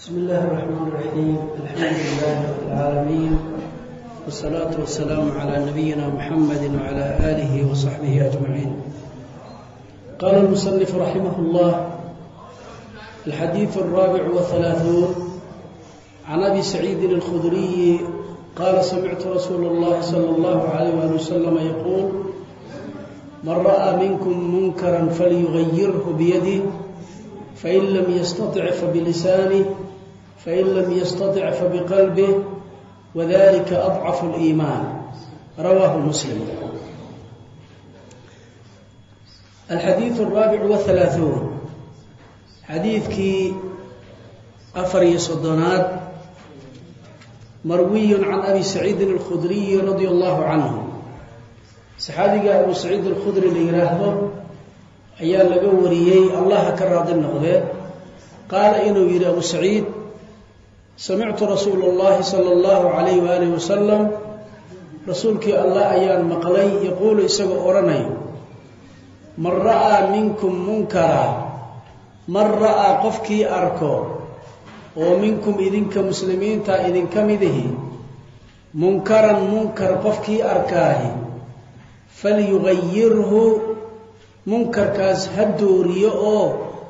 بسم الله الرحمن الرحيم الحمد لله رب العالمين والصلاة والسلام على نبينا محمد وعلى آله وصحبه أجمعين قال المصنف رحمه الله الحديث الرابع والثلاثون عن أبي سعيد الخدري قال سمعت رسول الله صلى الله عليه وآله وسلم يقول من رأى منكم منكرا فليغيره بيده فإن لم يستطع فبلسانه fain lam yastatic fabiqalbih wadalika adcafu liimaan rawaahu muslim alxadiid alraabic wahalaahuun xadiidkii afar iyo soddonaad marwiyun can abi saciidin alkhudriyi radia allahu canhu saxaabiga abu saciid alkhudri la yidhaahdo ayaa laga wariyey allaha ka raadi noqdee qaala inuu yidhi abu saciid samictu rasuula اllahi sala اllahu calayh waaalih wasalam rasuulkii allah ayaan maqlay yaquulu isagoo odhanayo man ra'aa minkum munkara man ra'aa qofkii arko oo minkum idinka muslimiinta idinka midihi munkaran munkar qofkii arkaahi falyugayirhu munkarkaas ha dooriyo oo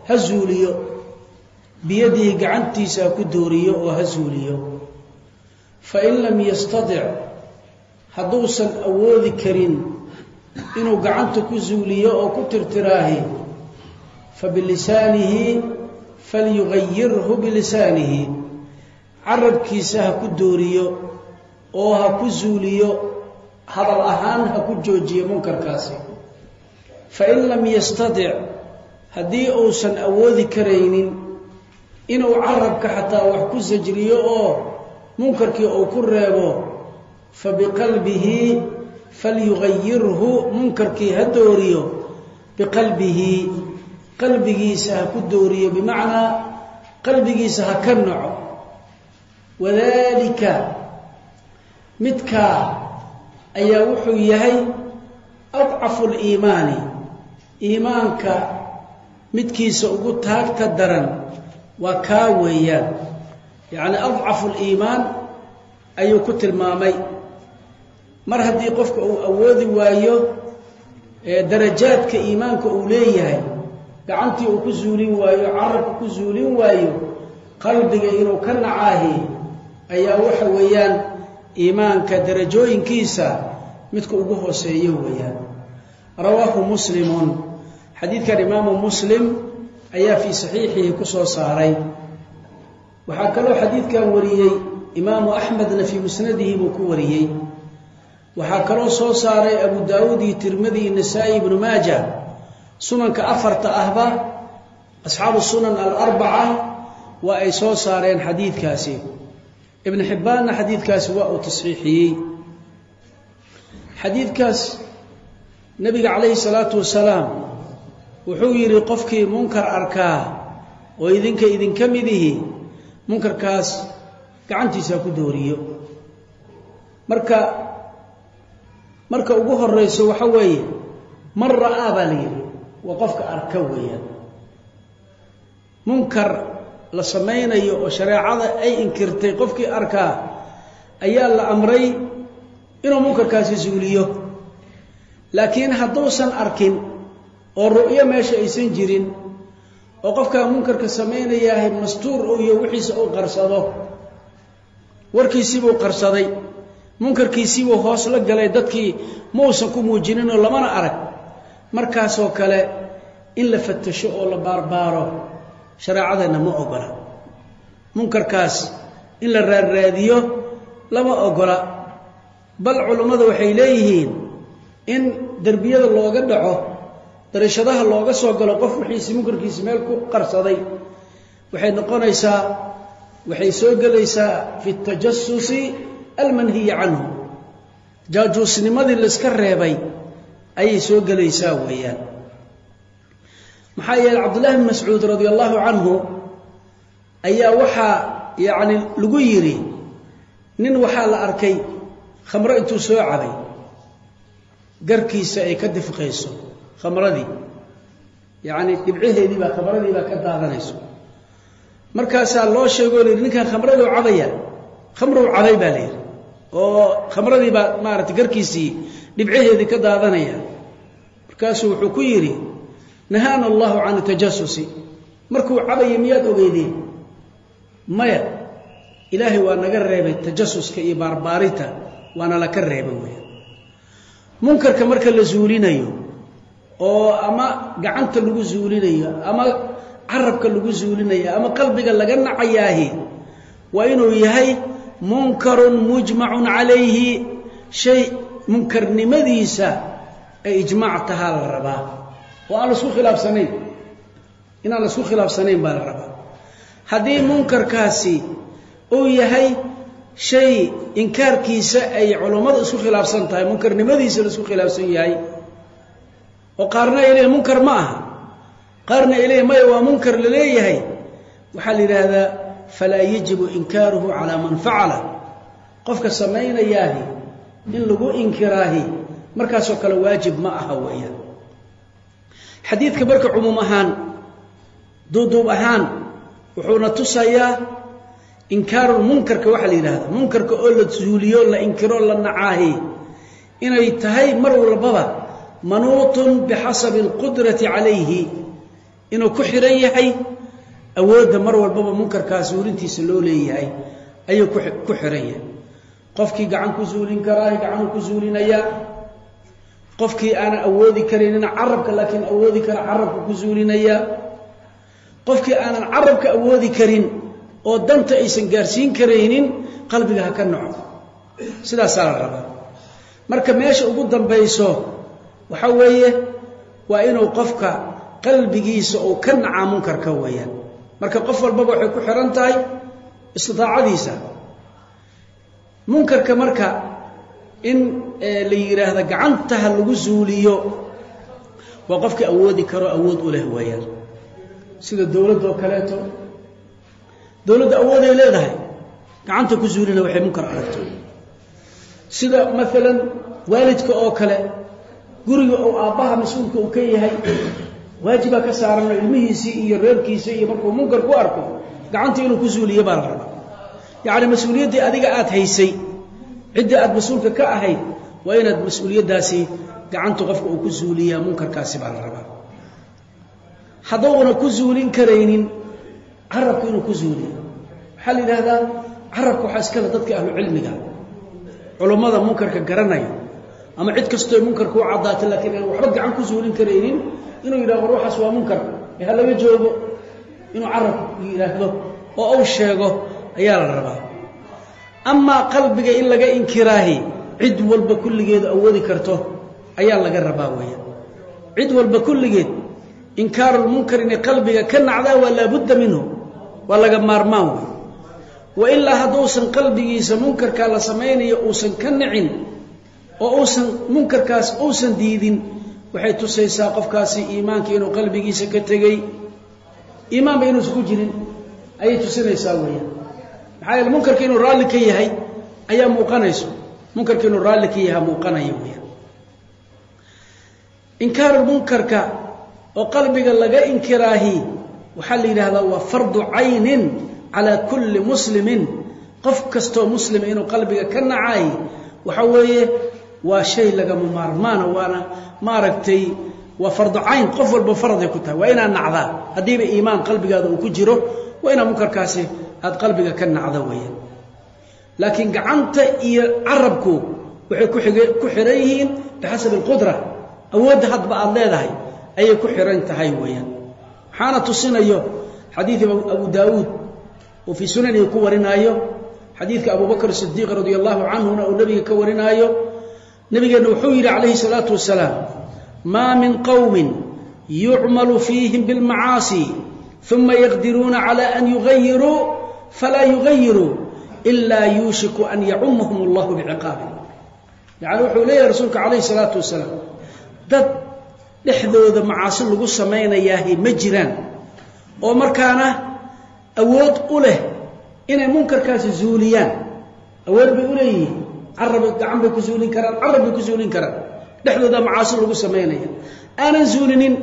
ha zuuliyo biyadihi gacantiisa ku dooriyo oo ha zuuliyo fain lam yastatic hadduusan awoodi karin inuu gacanta ku zuuliyo oo ku tirtiraahi fabilisaanihi falyugayirhu bilisaanihi. Carabkiisa ha ku dooriyo oo ha ku zuuliyo hadal ahaan ha ku joojiyo munkarkaasi. Fain lam yastatic haddii uusan awoodi karaynin inuu carabka xataa wax ku sajriyo oo munkarkii uu ku reebo fa biqalbihi falyugayirhu munkarkii ha dooriyo biqalbihi qalbigiisa ha ku dooriyo bimacnaa qalbigiisa ha ka naco wadalika midkaa ayaa wuxuu yahay adcafu liimaani iimaanka midkiisa ugu taagta daran waa kaa weeyaan. Yacni adcafu liimaan ayuu ku tilmaamay. Mar haddii qofka uu awoodi waayo darajaadka iimaanka uu leeyahay gacantii uu ku zuulin waayo carabka ku zuulin waayo qalbiga inuu ka nacaahi ayaa waxa weeyaan iimaanka darajooyinkiisa midka ugu hooseeyo weeyaan. Rawaahu muslimun. Xadiidkan imaamu muslim ayaa fii saxiixihi ku soo saaray. Waxaa kaloo xadiidkan wariyey imaamu axmedna fii musnadihi buu ku wariyey. Waxaa kaloo soo saaray abu daawuud iyo tirmidi iyo nasaa-i ibnu maaja sunanka afarta ahba asxaabu sunan alarbaca waa ay soo saareen xadiidkaasi. Ibn xibbaanna xadiidkaasi waa uu tasxiixiyey. Xadiidkaas nebiga calayhi salaatu wasalaam wuxuu yidhi qofkii munkar arkaa oo idinka idinka midihi munkarkaas gacantiisa ku dooriyo. Marka marka ugu horeyso waxa weeye man ra'aa baa la yidhi waa qofka arka weeyaan. Munkar la samaynayo oo shareecada ay inkirtay qofkii arkaa ayaa la amray inuu munkarkaasi suuliyo. Laakiin hadduusan arkin oo ru'yo meesha aysan jirin oo qofkaa munkarka samaynayahay mastuur iyo wixiisa uu qarsado. Warkiisiibuu qarsaday munkarkiisiibuu hoos la galay dadkii ma uusan ku muujininoo lamana arag. Markaasoo kale in la fatasho oo la baarbaaro shareecadeenna ma ogola. Munkarkaas in la raarraadiyo lama ogola. Bal culummadu waxay leeyihiin in derbiyada looga dhaco darashadaha looga soo galo qof wixiisi munkarkiisi meel ku qarsaday. Waxay noqonaysaa waxay soo gelaysaa fi tajasusi almanhiyi canhu. Jaajuusnimadii layska reebay ayay soo gelaysaa weeyaan. Maxaa yeeley cabdullahi bn mascuud radi allahu canhu ayaa waxaa yacni lagu yidhi nin waxaa la arkay khamro intuu soo cabay garkiisa ay ka difqayso khamradii. Yacni dhibcaheedii baa khamradii baa ka daadanayso. Markaasaa loo sheegoo layidhi ninkan khamraduu cabaya khamruu cabay baa layidhi oo khamradii baa maaragtay garkiisii dhibcaheedii ka daadanaya markaasuu wuxuu ku yidhi nahaana allahu can tajasusi markuu cabaya miyaad ogeydeen maya ilaahay waa naga reebay tajasuska iyo baarbaarinta waana laka reebay weya munkarka marka la zuulinayo oo ama gacanta lagu zuulinayo ama carabka lagu zuulinayo ama qalbiga laga nacayaahi waa inuu yahay munkarun mujmacun calayhi shay munkarnimadiisa ay ijmaac tahaa la rabaa. Oo aan la isku khilaafsanayn. Inaan la isku khilaafsanayn baa la rabaa. Haddii munkarkaasi uu yahay shay inkaarkiisa ay culummadu isku khilaafsan tahay munkarnimadiisa la isku khilaafsan yahay oo qaarna ay munkar ma aha. Qaarna ay maya waa munkar la leeyahay. Waxaa la yidhaahdaa falaa yajibu inkaaruhu calaa man facala. Qofka samaynayaahi in lagu inkiraahi markaasoo kale waajib ma aha weeyaan. Xadiidka marka cumuum ahaan duuduub ahaan wuxuuna tusayaa inkaarulmunkarka waxaa la yidhahda munkarka oo la zuuliyo la inkiro la nacaahi inay tahay mar walbaba manuutun bixasabi alqudrati calayhi inuu ku xihan yahay awoodda mar walbaba munkarkaa zuulintiisa loo leeyahay ayuu ku xihan yahay. Qofkii gacan ku zuulin karaahi gacanuu ku zuulinayaa qofkii aanan awoodi karaynina carabka laakiin awoodi kara carabka ku zuulinayaa qofkii aanan carabka awoodi karin oo danta aysan gaarsiin karaynin qalbiga ha ka noco sidaasaa la rabaa. Marka meesha ugu dambayso waxa weeye waa inuu qofka qalbigiisa uu ka nacaa munkarka weeyaan. Marka qof walbaba waxay ku xihan tahay istidaacadiisa munkarka marka in la yidhaahdo gacantaha lagu zuuliyo waa qofkii awoodi karo awood u leh weeyaan. Sida dowladda oo kaleeto dowladda awooday leedahay gacanta ku zuulina waxay munkar aragto. Sida maalan waalidka oo kale guriga oo aabbaha mas'uulka uu ka yahay waajibaa ka saaranoo ilmihiisii iyo reerkiisa iyo markuu munkar ku arko gacanta inuu ku zuuliyo baa la rabaa. Yacni mas'uuliyaddii adiga aad haysay ciddii aad mas'uulka ka ahayd waa inaad mas'uuliyaddaasi gacanta qofka uu ku zuuliyaa munkarkaasi baa la rabaa. Hadduuna ku zuulin karaynin carabka inuu ku zuuliyo waxaa la yidhaahdaa? Carabka waxaa iskale dadka ahlu cilmiga culummada munkarka garanaya ama cid kastoo munkarka u caddaata laakiin waxba gacan ku zuulin karaynin inuu yidhahdo war waxaas waa munkar. Ee ha laga joogo inuu carabka yidhaahdo oo uu sheego ayaa la rabaa. Amaa qalbiga in laga inkiraahi cid walba kulligeed awoodi karto ayaa laga rabaa weya cid walba kulligeed inkaarulmunkar inay qalbiga ka nacdaa waa laabudda minhu waa laga maarmaan wey wa ilaa hadduusan qalbigiisa munkarkaa la samaynayo uusan ka nicin oo uusan munkarkaas uusan diidin waxay tusaysaa qofkaasi iimaanka inuu qalbigiisa ka tegey iimaanba inuusan ku jirin ayay tusinaysaa weeyaan. Maxaa yeele munkarka inuu raalli ka yahay ayaa muuqanayso. Munkarka inuu raalli ka yahaa muuqanaya weyaan inkaarulmunkarka oo qalbiga laga inkiraahi waxaa la yidhaahdaa waa fardu caynin calaa kulli muslimin. Qof kastoo muslima inuu qalbiga ka nacaay waxa weeye waa shay lagama maarmaana waana maaragtay waa fardu cayn qof walba faraday ku tahay. Waa inaad nacdaa. Haddiiba iimaan qalbigaada uu ku jiro waa inaad munkarkaasi aad qalbiga ka nacda weeyaan. Laakiin gacanta iyo carabku waxay ku xihan yihiin bixasabi alqudra awoodda hadba aad leedahay ayay ku xihan tahay weeyaan. Waxaana tusinayo xadiid abu daawuud uu fii sunanihi ku warinaayo xadiidka abu bakr sidiiq radia allahu canhuna uu nebiga ka warinaayo nebigeenna wuxuu yidhi calayhi salaatu wasalaam maa min qowmin yucmalu fiihim bilmacaasi uma yaqdiruuna cala an yugayiruu falaa yugayiruu ilaa yuushiku an yacumahum allahu biciqaabi yacni wuxuu leeyahay rasuulka calayhi salaatu wasalaam dad dhexdooda macaasi lagu samaynayaahi ma jiraan oo markaana awood u leh inay munkarkaasi zuuliyaan. Awood bay u leeyihiin carab gacan bay ku zuulin karaan carab bay ku zuulin karaan. Dhexdooda macaasi lagu samaynaya aanan zuulinin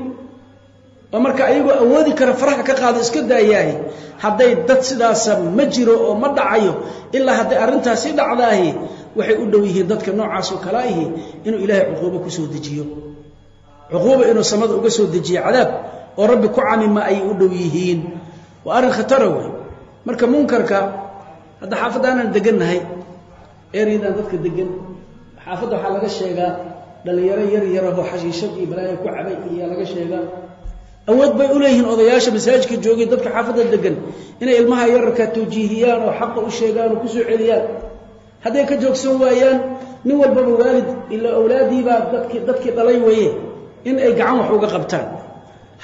oo marka ayagoo awoodi kara faraha ka qaado iska daayaahi hadday dad sidaasa ma jiro oo ma dhacayo ilaa hadday arrintaasi dhacdaahi waxay u dhow yihiin dadka noocaas oo kale ahi inuu ilaahay cuquubo ku soo dejiyo. Cuquuba inuu samada uga soo dejiyo cadaab oo rabbi ku camima ayay u dhow yihiin. Waa arrin khatara wey marka munkarka hadda xaafadda aanan degannahay eryadan dadka degan xaafadda waxaa laga sheegaa dhallinyaro yar yarahoo xashiishad iyo balaayo ku cabay iyo laga sheegaa. Awood bay u leeyihiin odayaasha masaajidka joogay dadka xaafadda degan inay ilmaha yararka tawjiihiyaan oo xaqa u sheegaan oo ku soo celiyaan. Hadday ka joogsan waayaan nin walbaba waalid ila awlaadiibaa dadkii dadkii dhalay weeye in ay gacan wax uga qabtaan.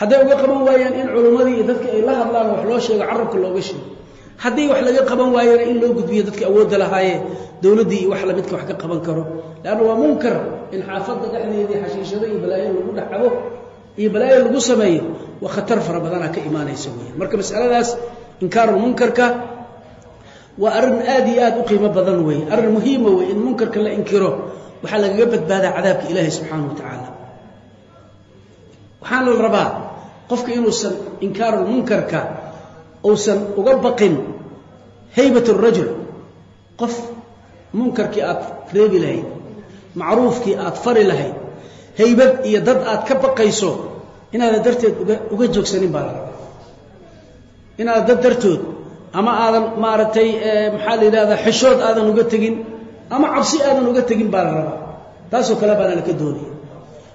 Hadday uga qaban waayaan in culummadii iyo dadka ay la hadlaan wax loo sheego carabka looga sheego haddii wax laga qaban waayana in loo gudbiyo dadka awoodda lahaayee dowladdii iyo wax lamidka wax ka qaban karo. Leanna waa munkar in xaafadda dhexdeedii xashiishado iyo balaayo lagu dhex cabo iyo balaayo lagu sameeyo waa khatar fara badanaa ka imaanaysa weya marka masaladaas inkaarulmunkarka waa arrin aad iyo aad u qiimo badan weeye arrin muhiima wey in munkarka la inkiro waxaa lagaga badbaadaa cadaabka ilaahi subxaana wa tacaala waxaana la rabaa qofka inuusan inkaarulmunkarka uusan uga baqin haybat rajul qof munkarkii aad reebi lahayd macruufkii aad fari lahayd haybad iyo dad aad ka baqayso inaadan darteed uga uga joogsanin baa la rabaa. Inaadan dad dartood ama aadan maaragtay maxaa la yidhahdaa xishood aadan uga tegin ama cabsi aadan uga tegin baa la rabaa. Taasoo kale baana laka doonaya.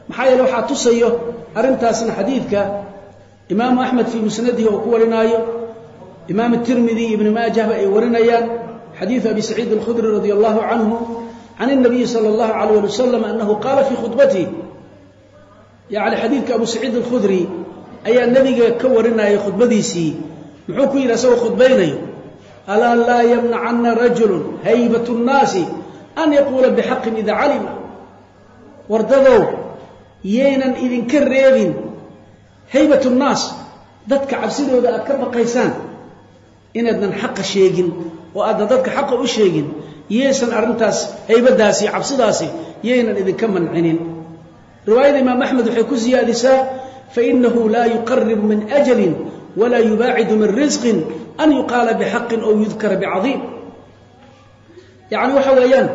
Maxaa yeele waxaa tusayo arrintaasna xadiidka imaamu axmed fii musnadihi oo ku warinaayo imaam tirmidi ibni maajahba ay warinayaan xadiidu abi saciid alkhudri radi allahu canhu can الnabiyi salى اllahu alayh ali wasalam anahu qaala fii khudbatihi yani xadiidka abu saciid alkhudri ayaa nebiga ka warinaya khudbadiisii muxuu ku yidhi asagoo khudbaynayo alaa laa yamnacana rajulu haybat الnaasi an yaquula bixaqin ida calima wardadow yaynan idinka reebin haybat الnaas dadka cabsidooda aad ka baqaysaan inaadnan xaqa sheegin oo aadna dadka xaqa u sheegin yaysan arrintaas haybadaasi cabsidaasi yaynan idinka mancinin. Riwaayada imaam axmed waxay ku siyaadisaa fainahu laa yuqarib min ajalin walaa yubaacidu min risqin an yuqaala bixaqin ow yudkara bicadiim yacni waxa weeyaan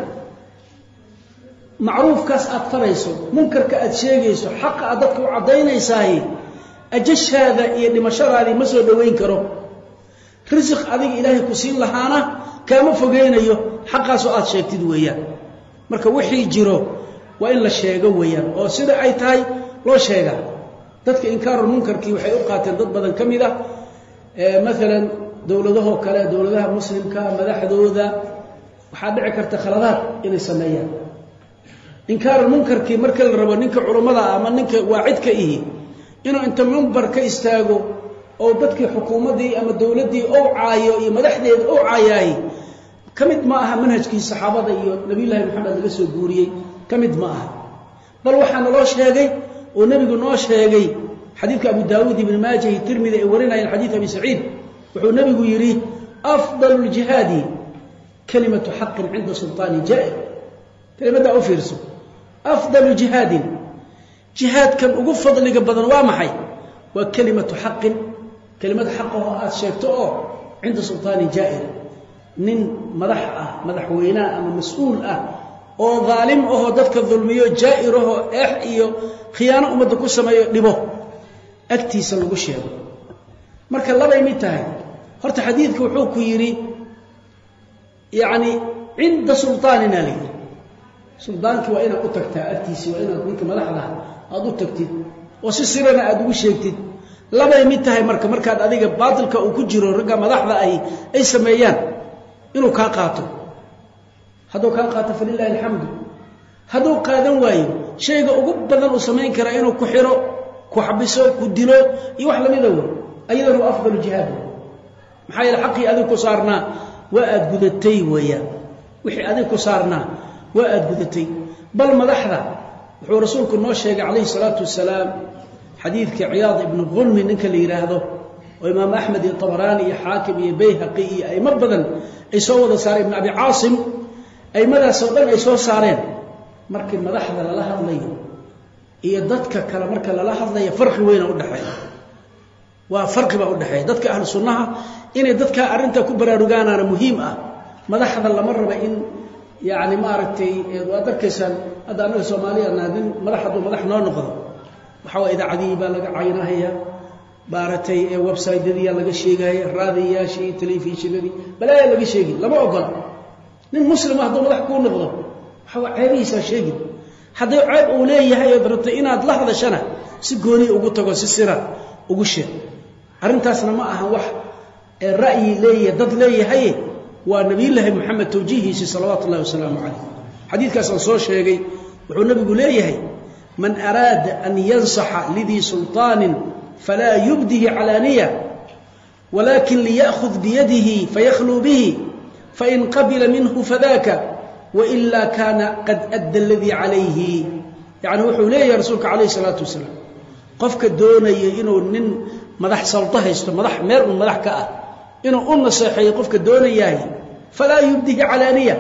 macruufkaas aad farayso munkarka aad sheegayso xaqa aad dadka u caddaynaysaay ajashaada iyo dhimashadaadii ma soo dhowayn karo risiq adiga ilaahay ku siin lahaana kaama fogeynayo xaqaasoo aad sheegtid weeyaan. Marka wixii jiro waa in la sheego weeyaan oo sida ay tahay loo sheegaa dadka inkaarulmunkarkii waxay u qaateen dad badan ka mid ah maalan dowladahoo kale dowladaha muslimka madaxdooda waxaa dhici karta khaladaad inay sameeyaan. Inkaarulmunkarkii marka la rabo ninka culummada ama ninka waacidka ihi inuu inta mimbar ka istaago oo dadkii xukuumaddii ama dowladdii ou caayo iyo madaxdeeda ou caayaay ka mid ma aha manhajkii saxaabada iyo nebiyullaahi maxamed laga soo guuriyey ka mid ma aha. Bal waxaa naloo sheegay oo nebigu noo sheegay xadiidka abu daawuud ibni maaja iyo tirmidi ay warinayeen xadiid abi saciid wuxuu nebigu yidhi afdalu ljihaadi kalimatu xaqin cinda sulطaani jaa'ir kelimaddaa u fiirso. Afdalu jihaadin jihaadkan ugu fadliga badan waa maxay? Waa kelimatu xaqin kelimad xaqaho aad sheegto oo cinda sulطaani jaa'ir nin madax ah madaxweyneah ama mas'uul ah oo daalim ahoo dadka dulmiyo jaa'irahoo eex iyo khiyaano ummadda ku sameeyo dhibo. Agtiisa lagu sheego. Marka labay mid tahay horta xadiidka wuxuu ku yidhi yacni cinda sulطaanina la yidhi suldaankii waa inaad u tagtaa agtiisii waa inaad ninka madaxda aada u tagtid oo si sirana aada ugu sheegtid labay mid tahay marka markaad adiga baatilka uu ku jiro ragga madaxda ahi ay sameeyaan inuu kaa qaato. Hadduu kaa qaato falilahi alxamdu hadduu qaadan waayo shayga ugu badan uu samayn karaa inuu ku xiro ku xabiso ku dilo iyo wax lamida wey. Ayadana waa afdalu jihaad maxaa yeele xaqii adig ku saarnaa waa aad gudatay weeyaan. Wixii adig ku saarnaa waa aad gudatay. Bal madaxda wuxuu rasuulku noo sheegay calayhi salaatu wasalaam xadiidka ciyaad ibnu qulmi ninka la yidhaahdo oo imaam axmed iyo tabaraani iyo xaakim iyo bayhaqi iyo aimo badan ay soo wada saareen. Ibn abi caasim aimadaasoo dhan ay soo saareen. Markii madaxda lala hadlayo iyo dadka kale marka lala hadlaya farqi weyna udhexeeya waa farqi baa udhexeeya dadka ahlu inay dadkaa arrintaa ku baraarugaanaana muhiim ah. Madaxda lama raba in yani maaragtay waad arkaysaan hadda annaga soomaaliya nin madax hadduu madax noo noqdo waxaa waa idaacadihii baa laga caynahaya maaragtay websaytyadiyaa laga sheegaya raadiyayaashii telefishinadii balaayaa laga sheegi lama ogola. Nin muslima hadduu madax kuu noqdo waxaa waa ceebihiisaa sheegin hadday ceeb uu leeyahay ood rabto inaad la hadashana si gooniya ugu tago si sira ugu sheeg arrintaasna ma aha wax ra'yi leeyahay dad leeyahay waa nabiyullaahi moxamed tawjiihiisii salawaatu ullahi wasalaamu calayh xadiidkaasaan soo sheegay wuxuu nebigu leeyahay man araada an yansaxa lidii sulطaanin falaa yubdihi calaaniya walakin liya'khud biyadihi fayakluu bihi fain qabila minhu fadaka wailaa kaana qad adda aladii calayhi. Yacni wuxuu leeyahay rasuulka calayh isalaatu wasalaam qofka doonaya inuu nin madax salto haysto madax meel un madax ka ah inuu u naseexeeyo qofka doonayahay falaa yubdihi calaaniya.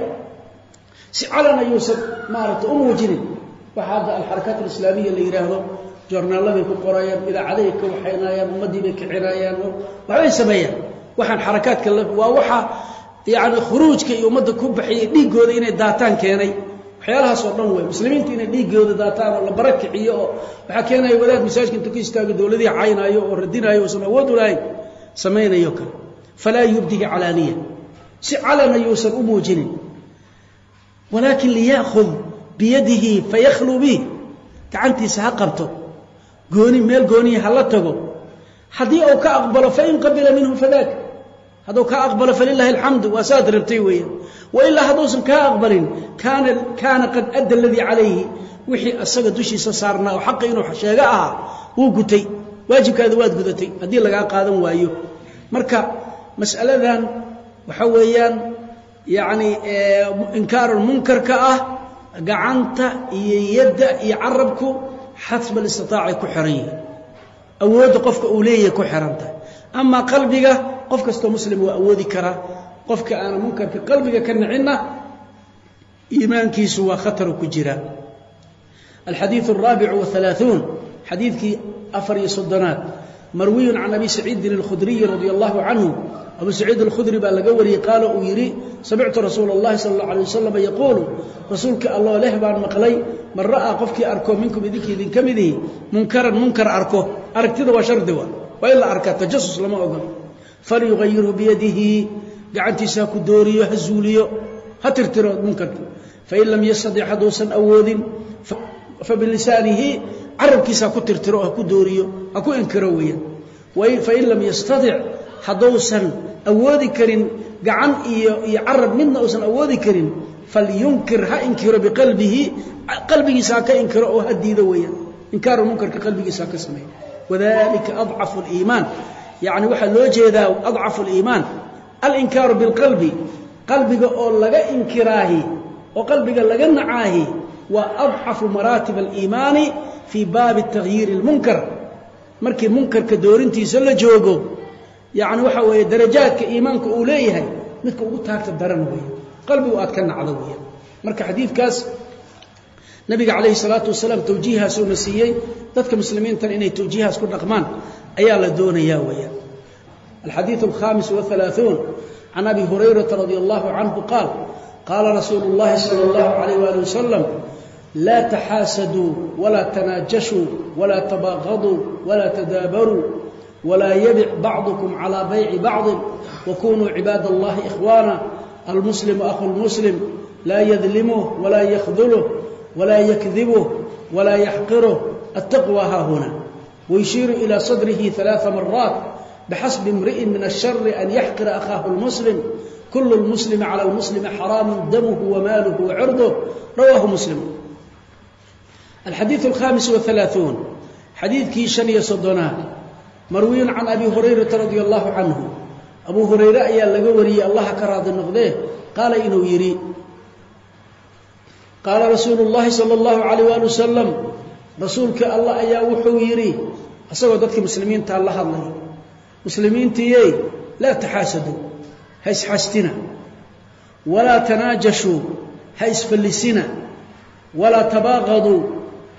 Si calan ayuusan maaragtay u muujinin waxa hadda alxarakaat alislaamiya la yidhaahdo joornaaladay ku qorayaan idaacaday ka waxaynayaan ummaddii bay kicinayaan waxbay sameeyaan. Waxaan xarakaadka waa waxa yacni khuruujka iyo ummadda ku baxiyay dhiiggooda inay daataan keenay. Waxyaalahaas oo dhan wey muslimiinta inay dhiiggooda daataan oo la bara kiciyo oo waxaa keenaya wadaad masaajidka intuu ka istaago dowladii caynaayo oo radinaayo uusan awood u lahayn samaynayo kale. Falaa yubdihi calaaniya si calan ayuusan u muujinin. Walaakin liya'khud biyadihi fayakluu bih gacantiisa ha qabto. Gooni meel gooniya ha la tago. Haddii uu ka aqbalo fain qabila minhu fadaak hadduu kaa aqbalo falilahi alxamdu waa saad rabtay weeyaan. Wailaa hadduusan kaa aqbalin kaana kaana qad adda aladii calayhi. Wixii asaga dushiisa saarnaa oo xaqa inuu sheego ahaa wuu gutay. Waajibkaada waad gudatay. Haddii lagaa qaadan waayo. Marka mas'aladan waxa weeyaan yacni munkarka ah gacanta iyo yadda iyo carabku xasba istiaacay ku xiran yihiin awoodda qofka uu leeyahay ku xiranta amaa qalbiga qof kastoo muslim waa awoodi karaa qofka aana munkarka qalbiga ka nicinna iimaankiisu waa khatar ku jira. Alxadiiu araabicu waalaauun xadiidkii afar iyo soddonaad. Marwiyun can abi saciidin alkhudriyi radia allahu canhu abu saciid alkhudri baa laga wariyey qaala uu yidhi samictu rasuula اllahi sala اllahu alay wasalam yaquulu rasuulka alloo leh baan maqlay man ra'aa qofkii arko minkum idinka idinka midihi munkaran munkar arko aragtida waa shardiga waa in la arkaa tajasus lama ogol falyughayirhu biyadihi gacantiisa ku dooriyo ha zuuliyo ha tirtiro munkarka. Fain lam yastadic hadduusan awoodin fabilisaanihi carabkiisa ku tirtiro ha ku dooriyo ha ku inkiro weeyaan. Fain lam yastadic hadduusan awoodi karin gacan iyo iyo carab midna uusan awoodi karin falyunkir ha inkiro biqalbihi qalbigiisa ha ka inkiro oo ha diido weeyaan. Inkaaru munkarka qalbigiisa ha ka sameeyo. Wadalika adcafu liimaan yacni waxaa loo jeedaa adcafu liimaan alinkaaru bilqalbi. Qalbiga oo laga inkiraahi oo qalbiga laga nacaahi waa adcafu maraatib aliimaani fii baabi takhyiiri اlmunkar markii munkarka doorintiisa la joogo yani waxa weeye darajaadka iimaanka uu leeyahay midka ugu taagta daran weeye qalbigu aad ka nacdo weeye marka xadiidkaas nabiga calayhi salaatu wasalaam tawjiihaas uuna dadka muslimiintan inay tawjiihaas ku dhaqmaan ayaa la doonayaa weeye alxadiid alkhaamis waalaauun can abi hurayrata radi qaal qaala rasuulu اllahi sala اllahu alayh wali wasalam laa taxaasaduu walaa tanaajashuu walaa walaa yabic bacdukum calaa bayci bacdin wakunuu cibaad allahi ikhwaana almuslimu akhu lmuslim laa yadlimuh walaa yakduluh walaa yakdibuh walaa yaxqiruh attaqwa haahuna wayshiiru ilaa sadrihi alaaa maraat bxasbi imri'in min ashari an yaxqira akhaahu lmuslim kulu lmuslimi cala lmuslimi xaraamu damuhu wamaaluhu wacirduh rawaahu muslim alxadiiu alkhaamis waalaauun xadiidkii shan iyo soddonaad marwiyun can abi hurayrata radia allahu canhu. Abu hurayre ayaa laga wariyey allaha ka raadi noqdee? Qaala inuu yidhi. Qaala rasuulu llaahi sala allahu calayh waali wasalam rasuulka allah ayaa wuxuu yidhi asagoo dadka muslimiintaa la hadlay muslimiintiiyey laa taxaasaduu ha isxastina walaa tanaajashuu ha isfallisina walaa tabaaqaduu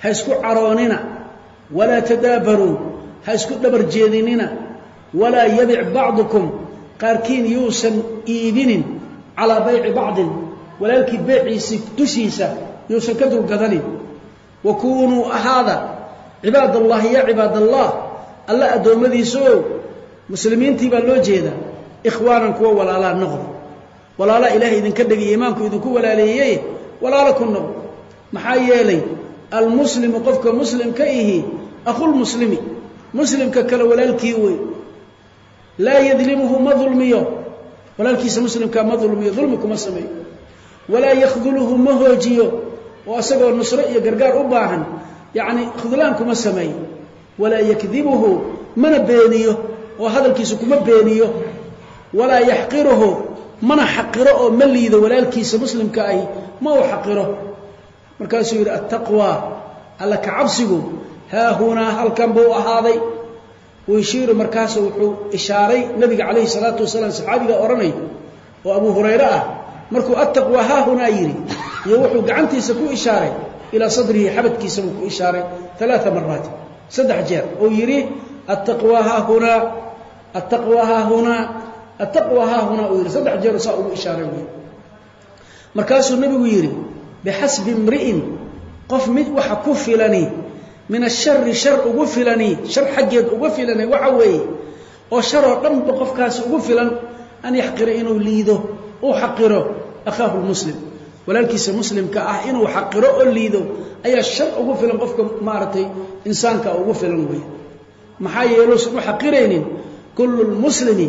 ha isku caroonina walaa tadaabaruu ha isku dhabar jeedinina walaa yabic bacdukum qaarkiin yuusan iibinin calaa bayci bacdin walaalkii beeciisii dushiisa yuusan ka dulgadanin. Wa kuunuu ahaada cibaad allahi ya cibaad allah alla addoommadiisa o muslimiintii baa loo jeedaa ikhwaanan kuwa walaalaa noqdo walaalaa ilaahay idinka dhegay iimaanku idinku walaaleeyey walaalo ku noqdo maxaa yeelay almuslimu qofka muslimka ihi akhulmuslimi muslimka kale walaalkii wey laa yadlimuhu ma dulmiyo. Walaalkiisa muslimkaa ma dulmiyo dulmi kuma sameeyo. Walaa yakhduluhu ma hoojiyo. Oo isagoo nusro iyo gargaar u baahan. Yacni khudlaan kuma sameeyo. Walaa yakdibuhu mana beeniyo. Oo hadalkiisa kuma beeniyo. Walaa yaxqiruhu mana xaqiro oo ma liido walaalkiisa muslimka ahi ma uu xaqiro. Markaasuu yidhi attaqwa alla ka cabsigu haahunaa halkan buu ahaaday. Wayushiiru markaasu wuxuu ishaaray nabiga calayhi salaatu wasalaam saxaabiga odhanay oo abu hurayre ah markuu attaqwa haahunaa yidhi iyo wuxuu gacantiisa ku ishaaray ilaa sadrihi xabadkiisa buu ku ishaaray alaaa maraati saddex jeer oo yidhi attaqwa haahunaa attaqwa haahunaa attaqwa haahunaa uu yidhi saddex jeer saa ugu ishaaray wey markaasuu nabigu yidhi bixasbi min ashari shar ugu filani shar xaggeed uga filani waxa weeye oo sharoo dhanba qofkaasi ugu filan an yaxqira inuu liido uu xaqiro akhaahu lmuslim walaalkiisa muslimka ah inuu xaqiro oo liido ayaa shar ugu filan qofka maaragtay insaanka ugu filan weeye. Maxaa yeeluusan u xaqiraynin? Kullu lmuslimi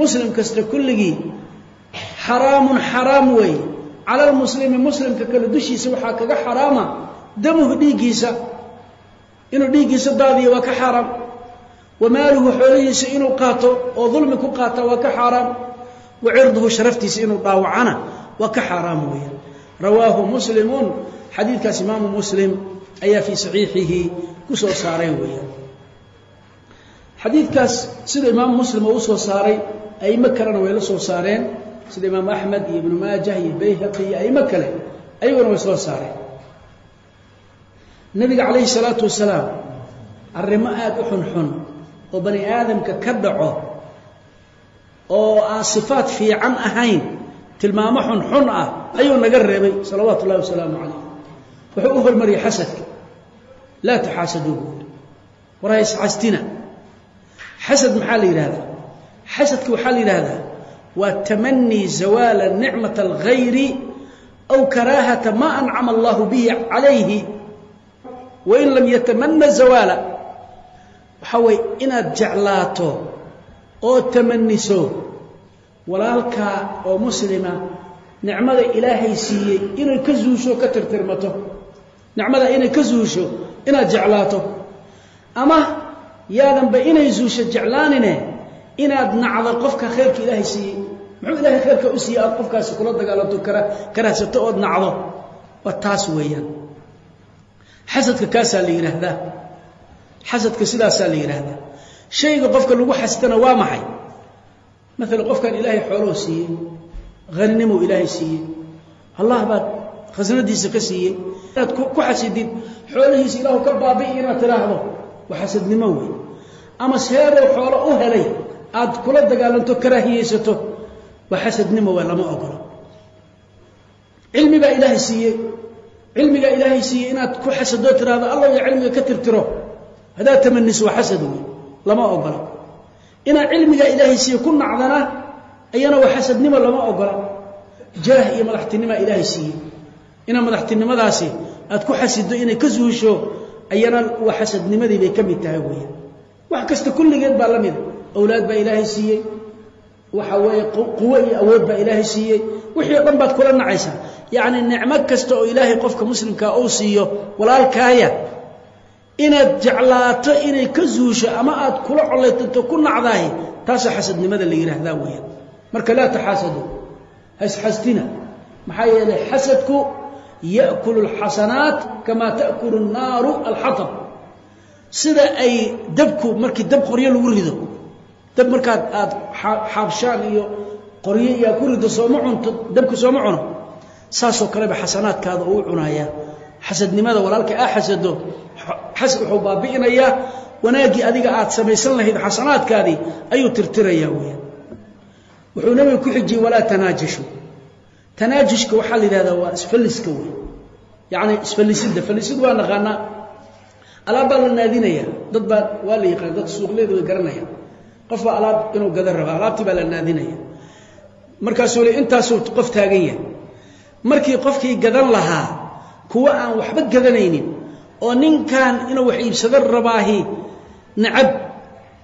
muslim kasta kulligii xaraamun xaraam weeye. Cala lmuslimi muslimka kale dushiisa waxaa kaga xaraama damuhu dhiiggiisa inuu dhiiggiisa daadiyo waa ka xaaraam. Wa maaluhu xoolihiisa inuu qaato oo dulmi ku qaata waa ka xaaraam. Wa cirduhu sharaftiisa inuu dhaawacana waa ka xaaraam weeyaan. Rawaahu muslimun xadiidkaas imaamu muslim ayaa fii saxiixihi ku soo saaray weeyaan. Xadiidkaas sida imaamu muslim oo soo saaray aimo kalena way la soo saareen. Sida imaamu axmed iyo ibnu maajah iyo bayhaqi iyo aimo kale ayaguna way soo saareen nabiga calayhi salaatu wasalaam arrimo aada u xunxun oo bani aadamka ka dhaco oo aan sifaad fiican ahayn tilmaamo xunxun ah ayuu naga reebay salawaatu ullahi wasalaamu calayh wuxuu u hormariyey xasadka. Laa taxaasaduuhu war ha isxastina xasad maxaa la yidhahdaa xasadka waxaa la yidhaahdaa waa tamanii zawaala nicmata alghayri aw karaahata ma ancama allahu bihi calayhi wain lam yatamana zawaala waxaa waye inaad jeclaato oo tamaniso walaalkaa oo muslima nicmada ilaahay siiyey inay ka zuusho ka tirtirmato. Nicmada inay ka zuusho inaad jeclaato. Ama yaadanba inay zuusho jeclaanine inaad nacdo qofka khayrka ilaahay siiyey. Muxuu ilaahay khayrka u siiyey? Aad qofkaasi kula dagaalanto kara karahsato ood nacdo. Waa taas weeyaan xasadka kaasaa la yidhaahdaa xasadka sidaasaa la yidhaahdaa shayga qofka lagu xasdana waa maxay? Maalan qofkan ilaahay xooloo siiyey haninimou ilaahay siiyey. Allah baad khasnadiisa ka siiyey. Inaad ku xasidid xoolihiisa ilaahu ka baabi'i inaad tidhaahdo waa xasadnimo wey ama seerow xoolo u helay aad kula dagaalanto karaahiyeysato waa xasadnimo waa lama ogolo cilmi baa ilaahay siiyey cilmigaa ilaahay siiyey inaad ku xasadoo tidhaahdo allah ya cilmiga ka tirtiro. Haddaad tamaniso waa xasad wey lama ogola. Inaad cilmigaa ilaahay siiye ku nacdana ayana waa xasadnimo lama ogola. Jaah iyo madaxtinimaa ilaahay siiyey. Inaad madaxtinimadaasi aad ku xasido inay ka suusho ayana waa xasadnimadii bay ka mid tahay weya wax kasta kulligeed baa la mida awlaad baa ilaahay siiyey waxa weeye quwo iyo awood baa ilaahay siiyey. Wixii o dhan baad kula nacaysaa. Yacni nicmo kasta oo ilaahay qofka muslimkaa uu siiyo walaalkaaya inaad jeclaato inay ka zuusho ama aad kula collaytanto ku nacdahay taasaa xasadnimada la yidhaahdaa weeyaan. Marka laa taxaasadu hasxastina maxaa yeelay xasadku ya'kulu alxasanaat kamaa ta'kulu annaaru alxatab. Sida ay dabku markii dab qoryo lagu rido dab markaad aad xaabshaan iyo qoryo iyaa ku rido sooma cunto dabku sooma cuno. Saasoo kaleba xasanaadkaada uu cunayaa xasadnimada walaalka aa xasado xasad wuxuu baabi'inayaa wanaaggii adiga aad samaysan lahayd xasanaadkaadii ayuu tirtirayaa weyaan wuxuu nebiga ku xijiyey walaa tanaajashu tanaajushka waxaa la yidhahdaa waa isfalliska wey yacni isfallisidda fallisid waa naqaanaa alaab baa la naadinaya dad baa waa la yaqaan dad suuqleeda way garanaya qof baa alaab inuu gadan raba alaabtii baa la naadinaya. Markaasuu le intaasuu qof taagan yahay. Markii qofkii gadan lahaa kuwa aan waxba gadanaynin oo ninkan inuu wax iibsado rabaahi nacab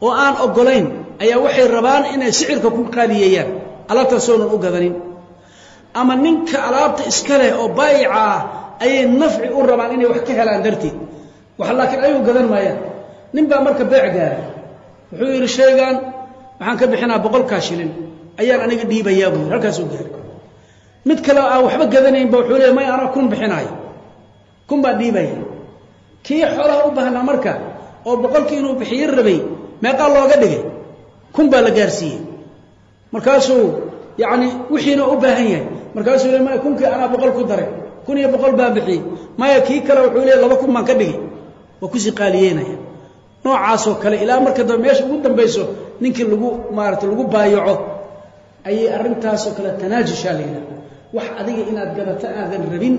oo aan oggolayn ayaa waxay rabaan inay sicirka ku qaaliyeeyaan. Alaabtaasoonan u gadanin. Ama ninka alaabta iska leh oo baayica ah ayay nafci u rabaan inay wax ka helaan darteed. Wax laakiin ayagu gadan maayaan. Nin baa marka beec gaaray wuxuu yidhi shaygan waxaan ka bixinaa boqolkaa shilin. Ayaan aniga dhiibayaa buu yidhi. Halkaasuu gaaray mid kale aan waxba gadanaynba wuxuu leeya may anaa kun bixinaayo. Kun baa dhiibaya. Kii xoolaha u baahnaa marka oo boqolkii inuu bixiyo rabay meeqaa looga dhigay. Kun baa la gaarsiiyey. Markaasuu yacni wixiina u baahan yahay. Markaasuu le maya kunkii anaa boqol ku daray. Kun iyo boqol baa bixiyey. Maya kii kale wuxuu leeya laba kun baan ka dhigay. Waa ku sii qaaliyeynaya noocaasoo kale ilaa marka dambe meesha ugu dambayso ninkii lagu maarata lagu baayaco ayay arrintaasoo kale tanaajushaa la yidhahda wax adiga inaad gadato aadan rabin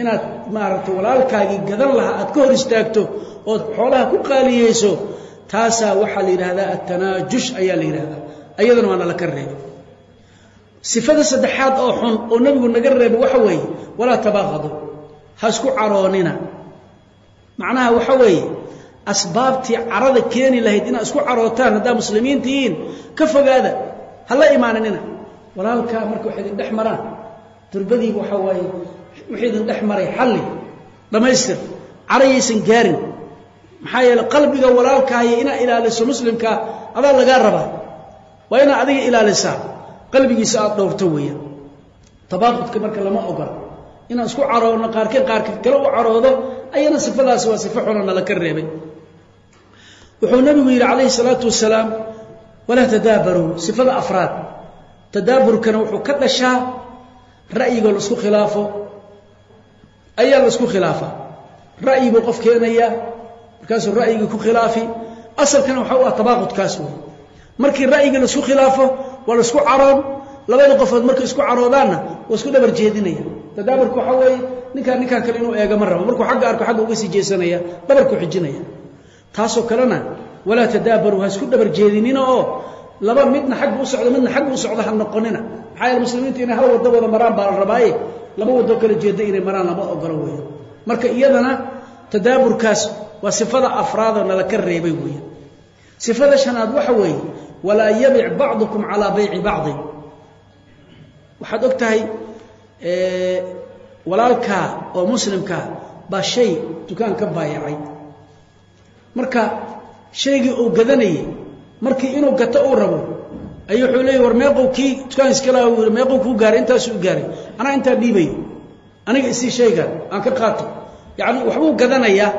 inaad maaragtay walaalkaagii gadan lahaa aad ka hor istaagto ood xoolaha ku qaaliyeyso taasaa waxaa la yidhaahdaa attanaajush ayaa la yidhahdaa ayadana waa nala ka reebay. Sifada saddexaad oo xun oo nebigu naga reebay waxa weeye walaa tabaaqadu ha isku caroonina. Macnaha waxa weeye asbaabtii carada keeni lahayd inaad isku carootaan haddaa muslimiin tihiin ka fogaada ha la imaaninina walaalkaa marka waxay idin dhex maraan. Durbadiiba waxaa waaye wixii idin dhex maray xalli dhammaystir carayaysan gaarin. Maxaa yeele qalbiga walaalkaaya inaad ilaaliso muslimkaa adaa lagaa rabaa. Waa inaad adiga ilaalisaa qalbigiisa aada dhowrto weeyaan. Tabaaqudka marka lama ogola inaan isku caroodno qaarkii qaarka kale u caroodo ayana sifadaasi waa sifo xunoo nala ka reebay wuxuu nabigu yidhi calayhi salaatu wasalaam walaa tadaabaruu. Sifada afraad tadaaburkana wuxuu ka dhashaa ra'yigoo la isku khilaafo. Ayaa la isku khilaafaa ra'yi buu qof keenayaa markaasuu ra'yigii ku khilaafi. Asalkana waxa u ah tabaaqudkaas wey markii ra'yigii la isku khilaafo waa la isku caroon. Labada qofood markay isku caroodaanna waa isku dhabar jeedinaya. Tadaaburka waxaa weeye ninkaan ninkaan kale inuu eega ma rabo. Markuu agga arko agga uga sii jeesanaya dhabarku xijinaya taasoo kalena walaa tadaabaruu ha isku dhabar jeedinina oo laba midna xagga u socdo midna xagga u socdo ha noqonina. Maxaa yeele muslimiinta inay hal waddo wada maraan baa la rabaaye laba waddo kala jeeda inay maraan lama ogolo weya marka iyadana tadaaburkaas waa sifada afraadoo nala ka reebay weya sifada shanaad waxa weeye walaa yabic bacdukum calaa bayci bacdin. Waxaad og tahay walaalkaa oo muslimkaa baa shay dukaan ka baayacay marka shaygii uu gadanayay markii inuu gato uu rabo ayuu wuxuu leeyay war meeqow kii dukaan iskala yii meeqow kuu gaaray intaasuu gaaray. Anaa intaa dhiibayo aniga isii shaygan aan ka qaato. Yacni waxbuu gadanayaa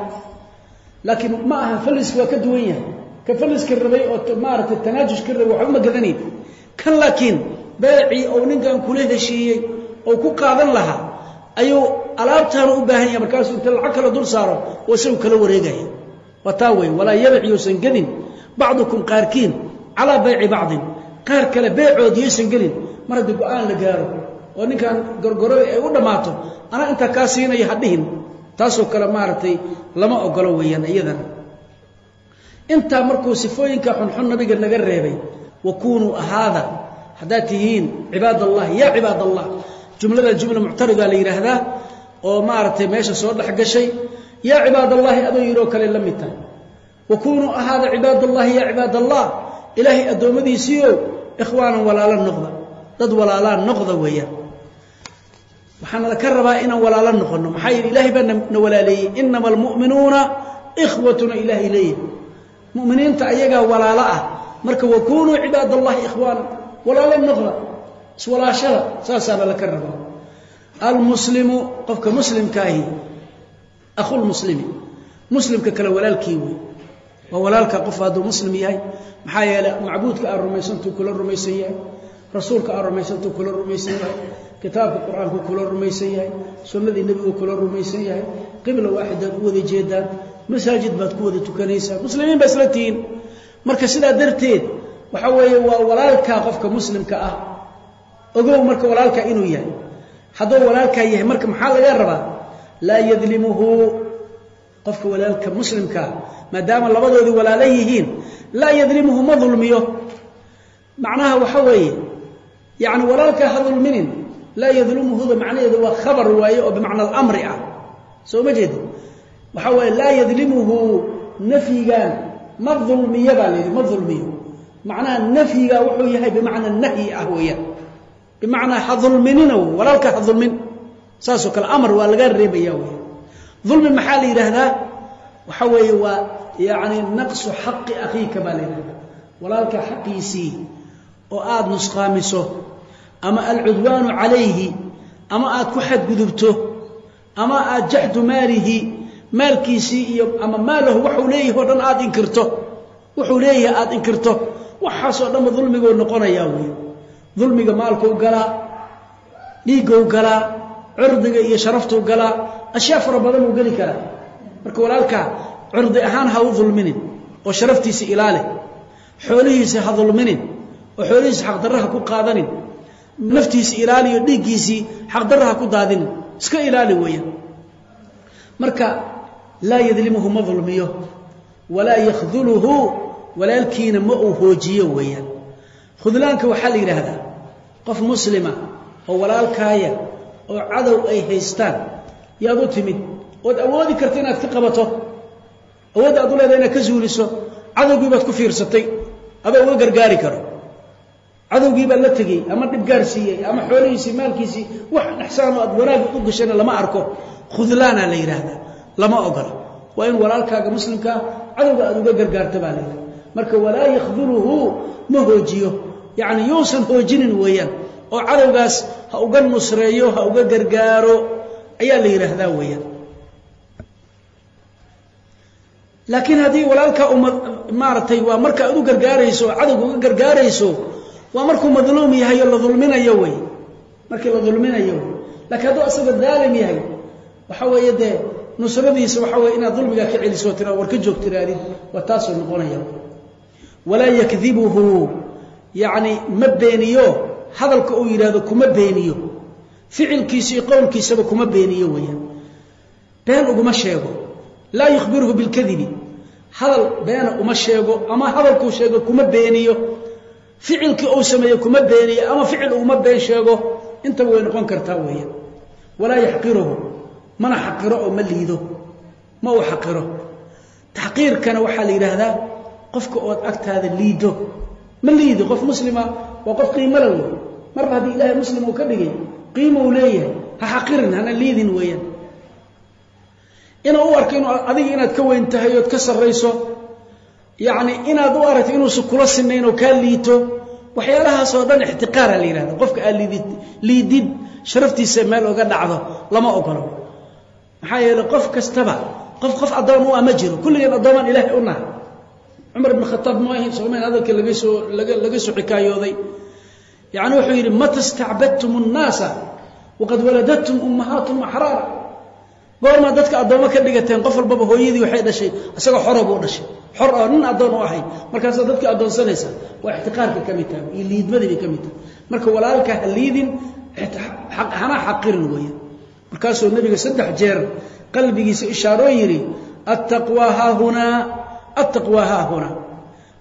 laakiin ma aha falliska waa ka duwan yahay. Ka falliska rabay oo maaragtay tanaajushka rabay waxba ma gadanayn kan laakiin beecii ou ninkan kula heshiiyey oo ku qaadan lahaa ayuu alaabtaanu u baahan yahay markaasuu inta lacag kala dul saaro oo isagu kala wareegaya waa taa wey walaa yabic yousan gedin bacdukum qaarkiin calaa bayci bacdin. Qaar kale beecood yaysan gelin. Mar haddii go'aan la gaaro oo ninkan gorgorada ay u dhammaato anaa intaa kaa siinaya ha dhihin. Taasoo kale maaragtay lama ogolo weeyaan iyadana intaa markuu sifooyinka xunxun nabiga naga reebay wa kunuu ahaada. Haddaad tihiin cibaad allah yaa cibaad allah jumlada jumla muctarida la yidhaahdaa oo maaragtay meesha soo dhex gashay yaa cibaad allahi adoo yidhoo kale la mid tahay. Wa kunuu ahaada cibaad allahi yaa cibaad allah ilaahay addoommadiisiio ikhwaanan walaalo noqda. Dad walaalaa noqda weeyaan. Waxaana la ka rabaa inaan walaalo noqonno. Maxaa yeele ilaahay baa na walaaleeyey inama almu'minuuna ikhwatuna ilaahay leeyahy mu'miniinta ayagaa walaalo ah. Marka wa kunuu cibaad allahi ikhwaana walaalo noqda iswalaashada saasaaba laka rabaa. Almuslimu qofka muslimkaahi akhulmuslimi muslimka kale walaalkii wey waa walaalka qof hadduu muslim yahay maxaa yeele macbuudka aad rumaysantuu kula rumaysan yahay rasuulka aad rumaysantuu kula rumaysan yahay kitaabka qur'aanku kula rumaysan yahay sunnadii nebigu kula rumaysan yahay qibla waaxidaad u wada jeedaan masaajid baad ku wada tukanaysaa muslimiin baa isla tihiin marka sidaa darteed waxa weeye waa walaalkaa qofka muslimka ah ogow laa yadlimuhu. Qofka walaalka muslimkaa maadaama labadoodii walaala yihiin laa yadlimuhu ma dulmiyo. Macnaha waxa weeye yani walaalkaa ha dulminin laa yadlimuhuda macnaheedu waa khabar waaye oo bimacna alamri ah. Soo ma jeedi waxaa waaye laa yadlimuhu nafyigan ma dulmiyo baa layidhi ma dulmiyo. Macnaha nafyiga wuxuu yahay bimacna nahyi ah weeyaan. Bimacnaa ha dulminina walaalka ha dulmin saasoo kale amar waa laga reebaya wey dulmi maxaa la yidhaahdaa? Waxa weeye waa yani naqsu xaqi akhiika baa la yidhahdaa walaalka xaqiisii oo aada nusqaamiso ama alcudwaanu calayhi ama aad ku xadgudubto ama aad jaxdu maalihi maalkiisii iyo ama maalahu waxuu leeyahay o dhan aada inkirto. Wuxuu leeyahay aada inkirto. Waxaasoo dhanba dulmiguu noqonayaa wey dulmiga maalkuu galaa dhiigguu galaa curdiga iyo sharaftuu galaa ashyaa fara badan uu geli karaa. Marka walaalkaa curdi ahaan ha u dulminin oo sharaftiisa ilaali xoolihiisa ha dulminin oo xoolihiisa xaqdarra ha ku qaadanin naftiisa ilaaliyo dhiiggiisii xaqdarra ha ku daadinin. Iska ilaali weeyaan. Marka laa yadlimuhu ma dulmiyo walaa yakhduluhu walaalkiina ma uu hoojiyo weeyaan. Khudlaanka waxaa la yidhaahdaa qof muslima oo walaalkaaya oo cadow ay haystaan yaad u timid ood awoodi karta inaad ka qabato awoodda aad u leedahay inaad ka zuuliso cadowgii baad ku fiirsatay adoo uga gargaari karo. Cadowgii baad la tegey ama dhib gaarsiiyey ama xoolihiisii maalkiisii wax dhexsaanoo aad wanaag u gashana lama arko. Khudlaana la yidhaahdaa lama ogola. Waa in walaalkaaga muslimkaa cadowga aad uga gargaarto baa la yidhahda marka walaa yakhduluhu ma hoojiyo. Yacni yuusan hoojinin weeyaan oo cadowgaas ha uga nusreeyo ha uga gargaaro ayaa la yidhaahdaa weeyaan. Laakiin haddii walaalkaa uma maaragtay waa marka aad u gargaarayso cadowga uga gargaarayso waa markuu madluum yahay oo la dulminayo wey markii la dulminayo wey lakiin hadduu asaga daalim yahay waxa weeye dee nusradiisa waxa weye inaad dulmigaa ka celiso tira war ka joog tiraadid waa taasoo noqonaya. Walaa yakdibuhu yacni ma beeniyo hadalka uu yidhaahdo kuma beeniyo. Ficilkiisa iyo qowlkiisaba kuma beeniyo weeyaan. Been uguma sheego. Laa yukhbiruhu bilkadibi. Hadal beena uma sheego ama hadalkuu sheego kuma beeniyo. Ficilkii uu sameeye kuma beeniyo ama ficil uguma been sheego. Intaba way noqon kartaa weeyaan. Walaa yaxqiruhu. Mana xaqiro oo ma liido. Ma uu xaqiro. Taxqiirkana waxaa la yidhaahdaa qofka ood agtaada liido. Ma liido qof muslima waa qof qiimala wey marba haddii ilaahay muslim uu ka dhigay qiima uu leeyahay ha xaqirin hana liidin weeyaan. Inuu u arko inu adiga inaad ka weyn tahay ood ka sarrayso yacni inaad u aragto inuusan kula sinayn oo kaa liito waxyaalahaasoo dhan ixtiqaara la yidhahda qofka aad liidid liidid sharaftiisa meel oga dhacdo lama ogolo. Maxaa yeeley qof kastaba qof qof addoon u ah ma jiro kulligeen addoomaan ilaahay u nahay cumar ibn khataab ma ahayn soomayn hadalka laga soo laga laga soo xikaayooday. Yacni wuxuu yidhi mata stacbadtum الnaasa waqad waladatum ummahaatum axraara goormaa dadka addoommo ka dhigateen qof walbaba hooyadii waxay dhashay isagoo xoro buu dhashay. Xor oo nin addoon u ahay markaasaa dadkii addoonsanaysa waa ixtiqaarka ka mid tahay iyo liidmadii bay ka mid tahay. Marka walaalka ha liidin hana xaqirin weeyaan markaasuu nebiga saddex jeer qalbigiisa ishaaroo yidhi attaqwaa haahunaa attaqwaa haahunaa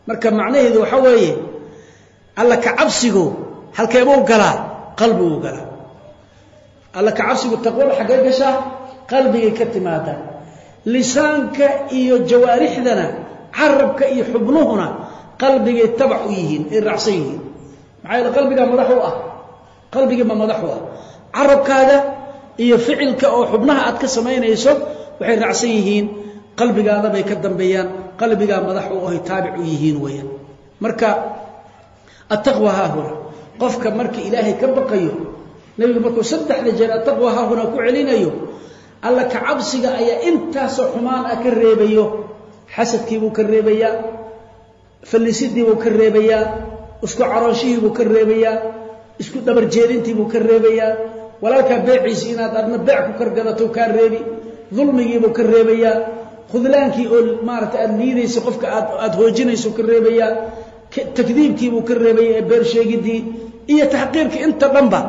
marka macnaheedu waxaa weeye alla ka cabsigu halkeebuu galaa qalbiguu galaa alla ka cabsigu taqwada xaggee gashaa qalbigay ka timaadaa lisaanka iyo jawaarixdana carabka iyo xubnuhuna qalbigay tabac u yihiin ay raacsan yihiin. Maxaa yeele qalbigaa madax u ah. Qalbigiiba madax u ah. Carabkaaga iyo ficilka oo xubnaha aad ka samaynayso waxay raacsan yihiin. Qalbigaada bay ka dambeeyaan qalbigaa madax u ahay taabic u yihiin weeyaan. Marka attaqwa haahuna qofka marka ilaahay ka baqayo nebigu markuu saddexda jeer attaqwa haahuna ku celinayo alla ka cabsiga ayaa intaasoo xumaan ah ka reebayo xasadkiibuu ka reebayaa fallisidiibuu ka reebayaa isku caroonshihiibuu ka reebayaa isku dhabarjeedintiibuu ka reebayaa walaalkaa beeciisi inaad adna beec ku kargadato kaa reebi dulmigiibuu ka reebayaa khudlaankii oo maaragtay aada liidayso qofka aad aada hoojinayso ka reebayaa takdiibkiibuu ka reebaya ee beer sheegidii iyo taxqiirkii inta dhanba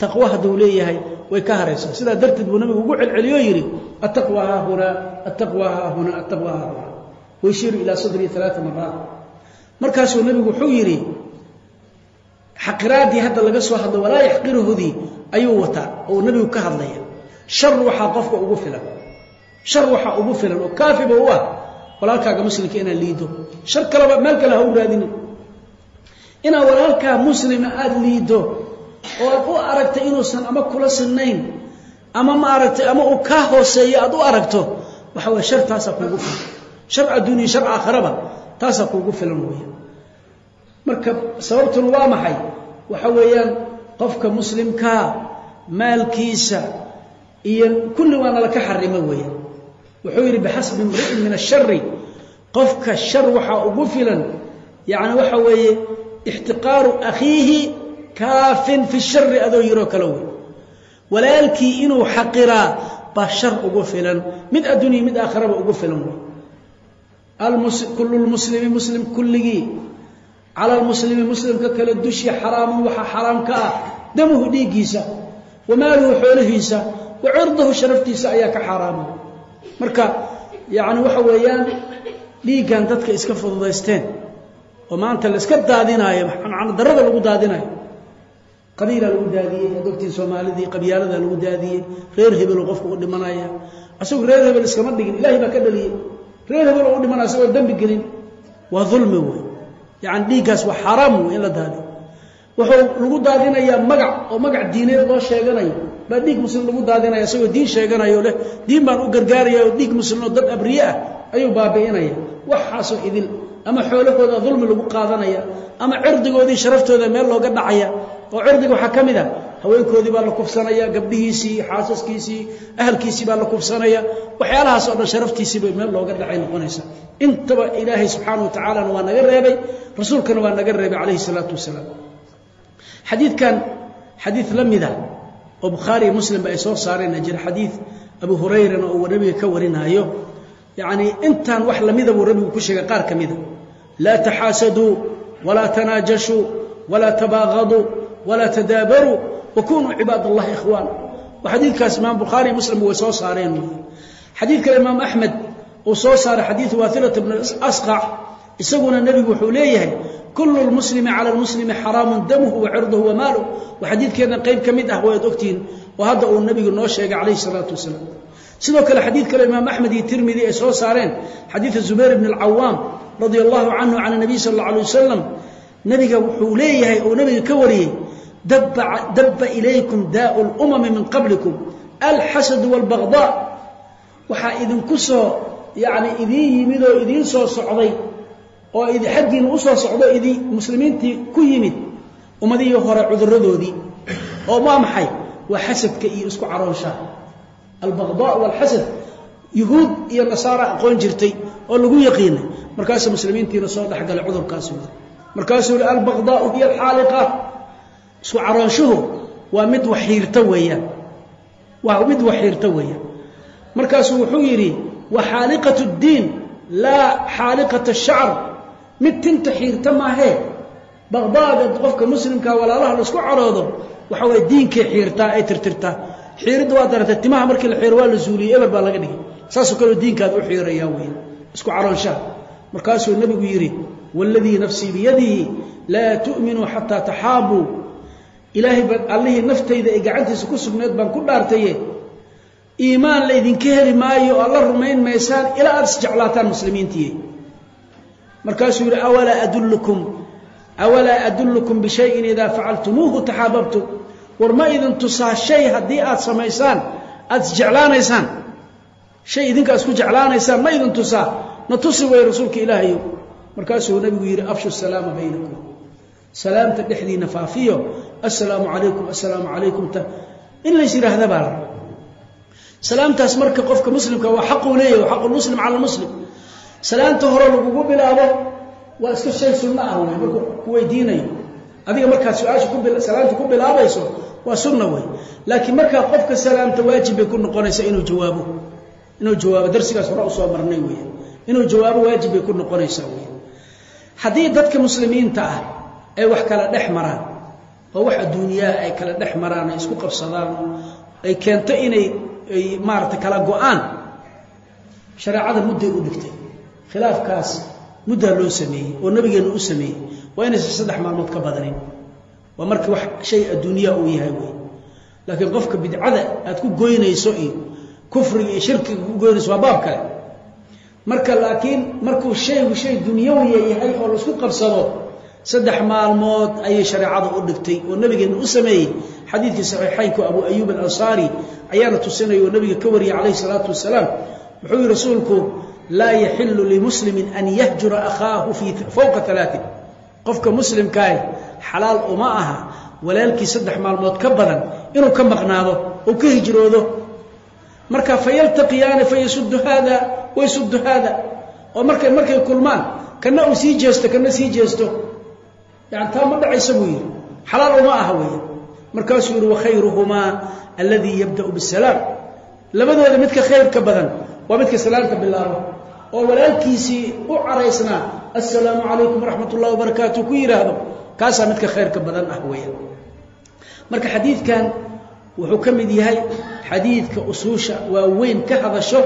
taqwo hadduu leeyahay way ka haraysaa. Sidaa darteed buu nabigu ugu celceliyo yidhi attaqwa haahunaa attaqwa haahunaa attaqwa haahunaa wayshiiru ilaa sadrii alaaa maraat markaasuu nabigu wuxuu yidhi xaqiraaddii hadda laga soo hadlo walaa yaxqiruhudii ayuu wataa oo nabigu ka hadlaya. Shar waxaa qofka ugu filan shar waxaa ugu filan oo kaafiba u ah walaalkaaga muslimka inaad liido. Shar kaleba meel kale ha u raadinin. Inaad walaalkaa muslima aada liido oo aad u aragtay inuusan ama kula sinnayn ama maaragtay ama uu kaa hooseeyo aad u aragto waxa weye shar taasaa kuugu filan. Shar adduuniya shar aakhiraba taasaa kuugu filan weya marka sababtuna waa maxay? Waxa weeyaan qofka muslimkaa maalkiisa iyo kulli waana laka xarimo weeyaan wuxuu yidhi bixasbi imri'in min ashari qofka shar waxaa ugu filan yacni waxa weeye ixtiqaaru akhiihi kaafin fi shari adoo yiroo kale wey walaalkii inuu xaqiraa baa shar ugu filan mid addunya mid aakhiraba ugu filan wey kullu lmuslimi muslim kulligii cala lmuslimi muslimka kale dushi xaraaman waxaa xaraam ka ah damuhu dhiiggiisa wa maaluhu xoolihiisa wa cirdahu sharaftiisa ayaa ka xaaraama marka yacni waxa weeyaan dhiiggan dadka iska fududaysteen oo maanta layska daadinaayo darada lagu daadinayo qabiilaa lagu daadiyey adogtiin soomaalidii qabyaaladaa lagu daadiyey reer hebelo qofka u dhimanaya. Asagu reer hebel iskama dhigin ilaahay baa ka dhaliyey. Reer hebel u dhimanaya asagoo dembi gelin. Waa dulmi wey yacani dhiiggaas waa xaaraam wey in la daadiyo. Wuxuu lagu daadinayaa magac oo magac diineed loo sheeganayo baa dhiig muslim lagu daadinaya isagoo diin sheeganayo leh diin baan u gargaaraya oo dhiig muslim dad abriye ah ayuu baabi'inaya. Waxaasoo idil ama xoolahooda dulmi lagu qaadanaya ama cirdigoodii sharaftooda meel looga dhacaya oo cirdiga waxaa ka mid a haweenkoodii baa la kufsanaya gabdhihiisii xaasaskiisii ahalkiisii baa la kufsanaya waxyaalahaas oo dhan sharaftiisiiba meel looga dhacay noqonaysa. Intaba ilaahay subxaana wa tacaalana waa naga reebay rasuulkana waa naga reebay calayhi salaatu wasalaam. Xadiidkan xadiid la mida oo bukhaariiyo muslimba ay soo saareen jira xadiid abu hurayrana uu nabiga ka warinaayo. Yacnii intaan wax lamida buu nabigu ku sheegay qaar ka mida. Laa taxaasaduu walaa tanaajashuu walaa tabaaqaduu walaa tadaabaruu wakunuu cibaad allahi ikhwaana waa xadiidkaas imaam bukhaariiyo muslim way soo saareen. Xadiid kale imaam axmed uu soo saaray xadiidu waailata bn asqac isaguna nebigu wuxuu leeyahay kullu lmuslimi cala lmuslimi xaraamun damuhu wa cirduhu wa maaluh. Waa xadiidkeedna qayb ka mid ah waad ogtihiin oo hadda uu nebigu noo sheegay calayhi salaatu wasalaam. Sidoo kale xadiid kale imaam axmed iyo tirmidi ay soo saareen xadiida zubayr bn alcawaam radia allahu canhu can nabiy sal alla alay wasalam nebiga wuxuu leeyahay oo nebiga ka wariyey dabba ilaykum daau lumami min qablikum alxasadu wاlbagdaa waxaa idinku soo yani idiin yimid oo idiin soo socday oo xaggiina usoo socdo idi muslimiintii ku yimid ummadihii hore cuduradoodii oo waa maxay waa xasadka iyo isku caroonshaha albaqdaa walxasad yuhuud iyo nasaara aqoon jirtay oo lagu yaqiinay markaasuu muslimiintiina soo dhexgalay cudurkaas markaasuu yihi albaqdaau hiya alxaaliqa isku caroonshuhu waa mid waxiirta weeyaan waa mid waxiirta weeyaan markaasuu wuxuu yidhi wa xaaliqat اddiin laa xaaliqat الshacr mid tinta xiirta maahee baqdaaga qofka muslimkaa walaalaha la isku caroodo waxa waye diinkay xiirtaa ay tirtirtaa xiiridda waa darata timaha markii la xiiro waa la zuuliyey eber baa laga dhigay. Saasoo kaleo diinkaad u xiirayaa wey isku caroonshaha markaasuu nebigu yidhi wاladii nafsii biyadihi laa tu'minuu xataa taxaabuu ilaahay baa allihii naftayda ee gacantiisa ku sugneed baan ku dhaartaye. Iimaan laydinka heli maayo alla rumayn maysaan ilaa aad isjeclaataan muslimiintiiy markaasuu yidhi awalaa adullukum? Awalaa adullukum bishayin idaa facaltumuuhu taxaababtum war ma idin tusaa shay haddii aad samaysaan aada isjeclaanaysaan shay idinka isku jeclaanaysaan ma idin tusaa? Na tusi way rasuulka ilaahayo markaasuu nabigu yidhi afshu salaama baynakum. Salaamta dhexdiina faafiyo assalaamu calaykum assalaamu calaykum ta in lays yidhaahda baa la salaamtaas marka qofka muslimka waa xaquu leeyahy waa xaqu muslim cala muslim salaamta hore lagugu bilaabo waa iska shay sunno ah wey markuu ku weydiinayo. Adiga markaad su'aasha ku salaamta ku bilaabayso waa sunna wey laakiin markaa qofka salaamta waajib bay ku noqonaysaa inuu jawaabo inuu jawaabo darsigaas hore u soo marnay weya inuu jawaabo waajib bay ku noqonaysaa weya haddii dadka muslimiinta ah ay wax kala dhex maraan oo wax adduunyaha ay kala dhex maraan ay isku qabsadaan ay keento inay ay kala go'aan shareecada mudday u dhigtay khilaafkaas muddaa loo sameeyey oo nabigeenna u sameeyey waa inaysan saddex maalmood ka badanin waa markii wax shay adduunyaa uu yahay wey laakiin qofka bidcada aad ku goynayso iyo kufriga iyo shirkiga ku goynayso waa baab kale. Marka laakiin markuu shaygu shay dunyawiya yahay oo la isku qabsado saddex maalmood ayay shareecada u dhigtay oo nabigeenna u sameeyey. Xadiidkii saxiixaynku abu ayuub alansaari ayaana tusinaya oo nabiga ka wariyay calayhi salaatu wasalaam. Wuxuu yihi rasuulku laa yaxilu limuslimin an yahjura akhaahu fowqa alaain qofka muslimkaah xalaal uma aha walaalkii saddex maalmood ka badan inuu ka maqnaado oo ka hijroodo marka fayaltaqiyaani fayasudu haada wayasudu haada oo markay markay kulmaan kana uu sii jeesto kana sii jeesto yani taa ma dhacaysa buu yidhi xalaal uma aha weeye markaasuu yihi wakhayruhumaa alladii yabda'u bisalaam labadooda midka khayrka badan waa midka salaamka bilaabo oo walaalkiisii u caraysnaa assalaamu calaykum waraxmat ullahi wabarakaatu ku yidhaahdo kaasaa midka khayrka badan ah weya marka xadiidkan wuxuu ka mid yahay xadiidka usuusha waaweyn ka hadasho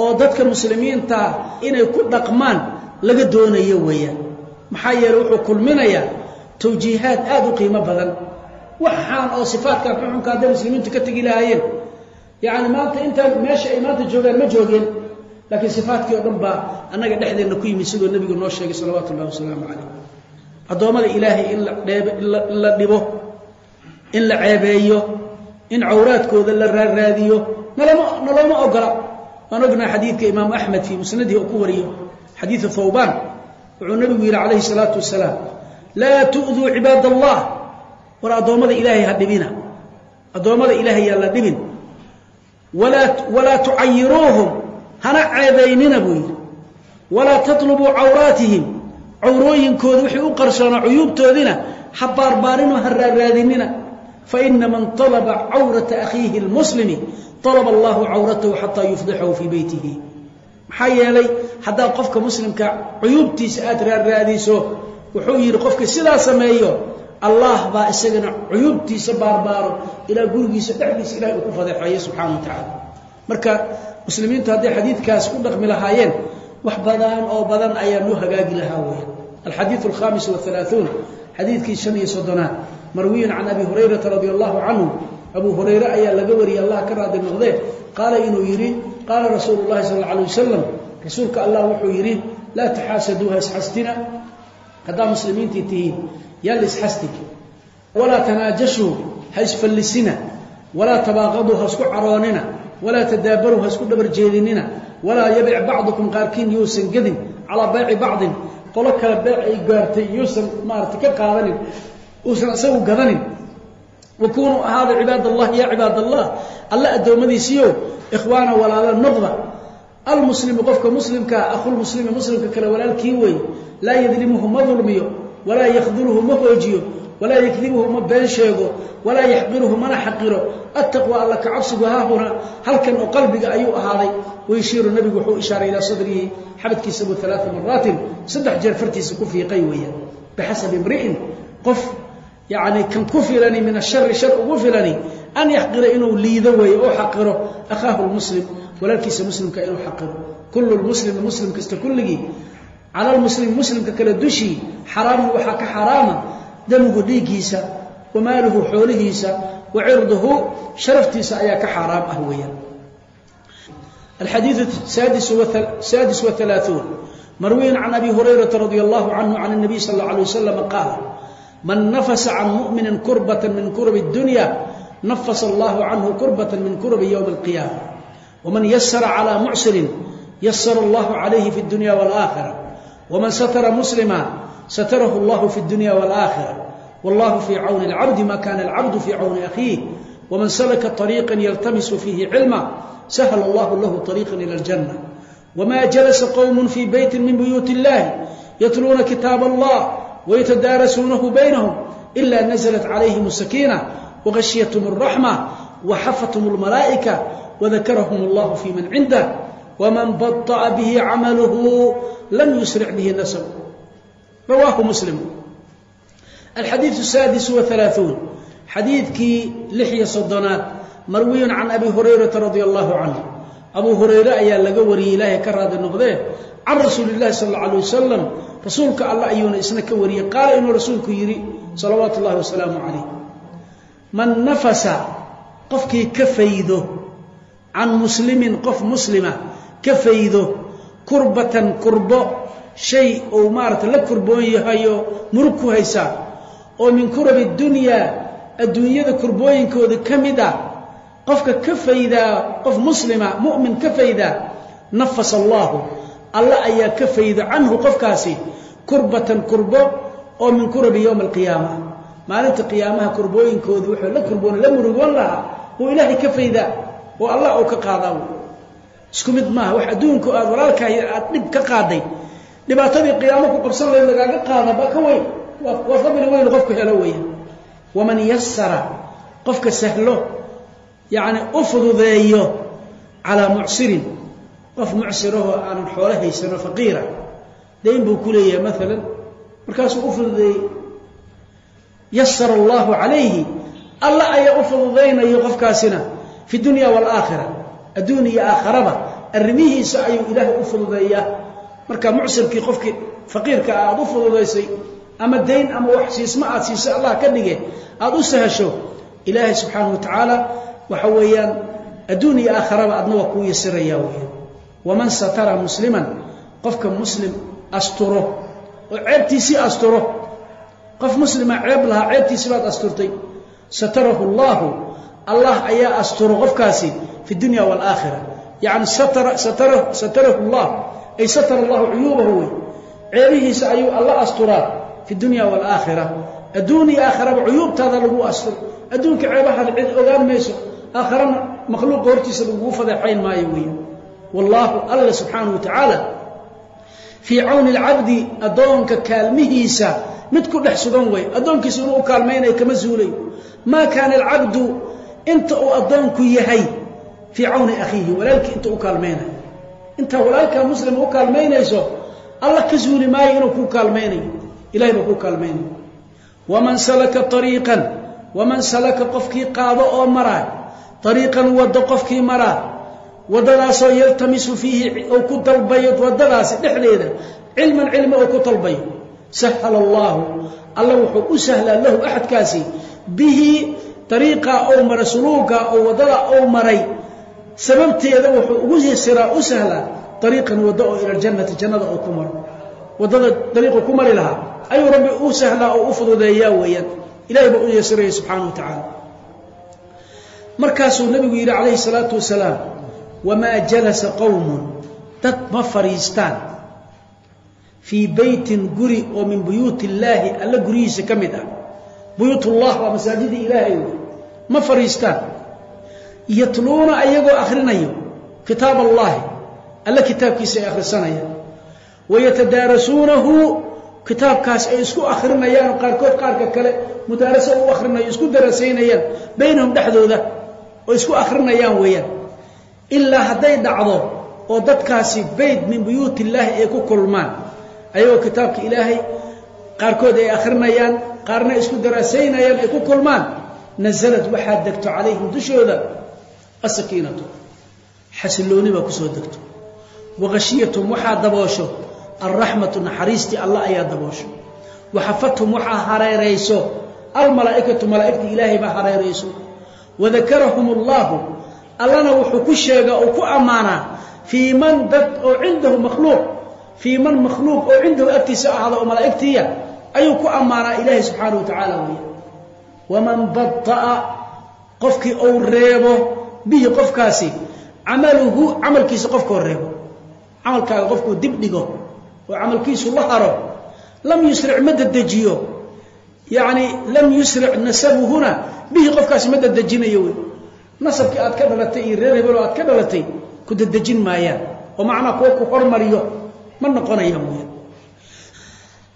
oo dadka muslimiinta inay ku dhaqmaan laga doonayo weeyaan. Maxaa yeele wuxuu kulminayaa tawjiihaad aada u qiimo badan. Waxaan oo sifaatkan xuxunka hadday muslimiintu ka tegi lahaayeen. Yacni maanta intaan meesha ay maanta joogaan ma joogeen laakiin sifaatkii oo dhan baa annaga dhexdeenna ku yimid sidoo nebigu noo sheegay salawaatu ullahi wasalaamu calayh. Addoommada ilaahay in la dheeb in la dhibo in la ceebeeyo in cawraadkooda la raarraadiyo nalama nalooma ogola. Waan ognaha xadiidka imaamu axmed fii musnadihi uu ku wariyo. Xadiidu thawbaan wuxuu nebigu yidhi calayhi salaatu wasalaam laa tu'duu cibaad allah war addoommada ilaahay ha dhibina. Addoommada ilaahay yaa la dhibin. Walaa walaa tucayiruuhum hana ceebaynina buu yidhi. Walaa tatlubuu cawraatihim. Cawrooyinkooda wixii u qarsoona cuyuubtoodina ha baarbaarinoo ha raaraadinina fa ina man alaba cawrata akhiihi اlmuslimi alaba allahu cawratahu xataa yufdixahu fii beytihi maxaa yeelay haddaad qofka muslimka cuyuubtiisa aad raarraadiso wuxuu yidhi qofkii sidaa sameeyo allah baa isagana cuyuubtiisa baarbaaro ilaa gurigiisa dhexdiisa ilahay uu ku fadeexeeyo subxaana wa tacaala marka muslimiintu hadday xadiidkaas ku dhaqmi lahaayeen wax badan oo badan ayaa noo hagaagi lahaa weya alxadiiu alkhamis waalaauun xadiidkii shan iyo soddonaad. Marwiyun can abi hurayrata radi allahu canhu abuu hurayre ayaa laga wariyey allah ka raadi noqdee qaala inuu yidhi qaala rasuulu llahi sal alla alay wasalam rasuulka allah wuxuu yidhi laa taxaasaduuha isxastina haddaa muslimiintii tihiin yalla isxasti walaa tanaajashuu ha isfallisina walaa tabaaqaduu ha isku caroonina walaa tadaabaruu ha isku dhabar jeedinina walaa yabic bacdukum qaarkiin yuusan gedin calaa bayci bacdin. Qolo kale beec ay gaartay yuusan maarata ka qaadanin uusan isagu gadanin. Wakunuu ahaada cibaad allah ya cibaad allah alla addoommadiisiio ikhwaana walaala noqda almuslimu qofka muslimkaa akhulmuslimi muslimka kale walaalkii wey laa yadlimuhu ma dulmiyo walaa yakduluhu ma hoojiyo walaa yakdibuhu ma been sheego walaa yaxqiruhu mana xaqiro. Attaqwa alla ka cabsigu haahuna halkan oo qalbiga ayuu ahaaday. Wayshiiru nabigu wuxuu ishaaray ilaa sadrihi xabadkiisa buu alaaa maraatin saddex jeer fartiisa ku fiiqay weeyaan. Bixasabi imri'in qof yani kan ku filani min ashari shar ugu filani an yaxqira inuu liido weeye oo xaqiro. Akhaahu lmuslim walaalkiisa muslimka inuu xaqiro. Kullu lmuslimi muslim kasta kulligii cala lmuslim muslimka kale dushii xaraamun waxaa ka xaraama damugu dhiiggiisa wa maaluhu xoolihiisa wa cirduhu sharaftiisa ayaa ka xaaraam ah weeyaan. Alxadiiu saadis waalaauun marwiin can abi hurayrata radi allahu canhu can nabiy sal alla alay wasalam qaala man nafasa can muminin kurbata min kurab dunya nafasa allahu canhu kurbata min kurabi ywmi alqiyaama. Waman yasara calaa mucsirin yasara allahu calayhi fi dunya walaaakhira waman satara muslima satarahu allahu fi اdunya wاlآakhira wallahu fii cawni اlcabdi ma kana اlcabdu fii cawni akhiih wman salaka طariiqa yaltamisu fiihi cilma sahla allahu lahu طariiqa ilى اljanة wma jalasa qowm fii beyti min buyuut اllahi yatluuna kitaab allah waytadaarasuunahu baynahum ila naزlat calayhim الsakiinة wغashyaتhm الraxmة waxafathum اlmalaa'ika wadakarahum allahu fi man cindah wman baطأa bihi camaluhu lam yusric bihi nasb rawaahu muslim alxadiiث الsaadis وaثaلaaثuun xadiidkii lix iyo soddonaad marwiyun can abi hurayrata radia allahu canhu abuu hurayre ayaa laga wariyey ilaahay ka raadi noqdee can rasuuli اllahi sal اlla alay wasalam rasuulka alla ayuuna isna ka wariyey qaala inuu rasuulku yidhi salawaatu اllahi wasalaamu calayh man nafasa qofkii ka faydo can muslimin qof muslima ka faydo kurbatan kurbo shay uu maarata la kurboon yahayo murug ku haysaa oo min kurabi dunyaa adduunyada kurbooyinkooda ka mid ah qofka ka faydaa qof muslima mu'min ka faydaa nafasa allaahu alla ayaa ka faydo canhu qofkaasi kurbatan kurbo oo min kurabi yowma alqiyaama maalinta qiyaamaha kurbooyinkooda wuxuu la kurboon la murugoon lahaa uu ilaahay ka faydaa oo allah uu ka qaadaa. Isku mid maaha wax adduunku aad walaalkaa aad dhib ka qaaday dhibaatadii qiyaamo ku qabsan layd lagaaga qaada ba ka weyn. Waa fadli weyn qofku helo weya waman yasara qofka sahlo yacni u fududeeyo calaa mucsirin qof mucsirahoo aanan xoolo haysano faqiira dayn buu ku leeyahay maalan markaasuu u fududeeyey. Yasara allahu calayhi alla ayaa u fududaynayo qofkaasina fi dunya waalaakhira adduun iyo aakharaba arrimihiisa ayuu ilaahay u fududeeyaa marka mucsirkii qofkii faqiirka ah aad u fududaysay ama dayn ama wax siisma aad siisay allah ka dhige aad u sahasho ilaahay subxaanahu wa tacaala waxa weeyaan adduun iyo aakharaba adna waa kuu yasiraya weya waman satara musliman qofka muslim asturo oo ceebtiisii asturo qof muslima ceeb lahaa ceebtiisii baad asturtay satarahu allaahu allah ayaa asturo qofkaasi fi dunya waalaakhira yacni satara satara satarahu allah ay satara allahu cuyuubahu wey ceebihiisa ayuu alla asturaa fi dunya waalaakhira adduun iyo aakhiraba cuyuubtaada lagu astur adduunka ceebahaada cid ogaan mayso aakharana makhluuqa hortiisa lagugu fadeexayn maayo wey wallaahu alla subxaanahu wa tacaala fii cawni alcabdi addoonka kaalmihiisa mid ku dhex sugan wey addoonkiisa inuu u kaalmaynayo kama zuulayo maa kaana alcabdu inta uu addoonku yahay fii cawni akhiihi walaalkii inta u intaa walaalkaa muslima u kaalmaynayso alla ka zuuli maayo inuu kuu kaalmaynayo. Ilahay baa kuu kaalmaynayo. Waman salaka ariiqan waman salaka qofkii qaado oo maraa ariiqan waddo qofkii maraa waddadaasoo yaltamisu fiihi ou ku dalbayo waddadaasi dhexdeeda cilman cilmi oo ku dalbayo. Sahala allaahu alla wuxuu u sahlaa lahu axadkaasi bihi ariiqaa ou maray suluugaa oo waddadaa ou maray sababteeda wuxuu ugu yasiraa u sahlaa ariiqan waddo oo ila ljannati jannada oo ku maro waddada dariiqu ku mari lahaa. Ayuu rabbi u sahlaa oo u fududeeyaa weeyaan. Ilahay baa u yasiraya subxaana wa tacaala. Markaasuu nabigu yidhi calayhi salaatu wasalaam wamaa jalasa qowmun dad ma fadhiistaan fii beytin guri oo min buyuuti illaahi alla guryihiisa ka mid ah. Buyuutullah waa masaajidii ilaahay. Ma fadhiistaan yatluuna ayagoo akhrinayo kitaab allahi alla kitaabkiisa ay akhrisanayaan. Wayatadaarasuunahu kitaabkaas ay isku akhrinayaan qaarkood qaarka kale mudaaraso u akhrinayo isku darasaynayaan baynahum dhexdooda oo isku akhrinayaan weeyaan. Ilaa hadday dhacdo oo dadkaasi beyt min buyuuti illaahi ay ku kulmaan ayagoo kitaabka ilaahay qaarkood ay akhrinayaan qaarna isku daraasaynayaan ay ku kulmaan nasalad waxaa degto calayhim dushooda asakiinatu xasilooni baa ku soo degto. Waqashiyatum waxaa daboosho. Alraxmatu naxariistii allah ayaa daboosho. Waxafathum waxaa hareerayso. Almalaa'ikatu malaa'igta ilaahay baa hareerayso. Wadakarahum allaahu allana wuxuu ku sheegaa oo ku ammaanaa fii man dad oo cindahu makhluuq fii man makhluuq oo cindahu agtiisa ahaada oo malaa'igtiiya ayuu ku ammaanaa ilaahay subxaana wa tacaala weya waman bada'a qofkii ou reebo bihi qofkaasi camaluhu camalkiisa qofkoo reebo camalkaaga qofkuu dib dhigo oo camalkiisu la haro lam yusric ma dedejiyo yacni lam yusric nasabuhuna bihi qofkaasi ma dedejinayo wey. Nasabkii aad ka dhalatay iyo reer hebel oo aad ka dhalatay ku dedejin maayaan. Oo macnaa kuwa ku hormariyo ma noqonayaan weya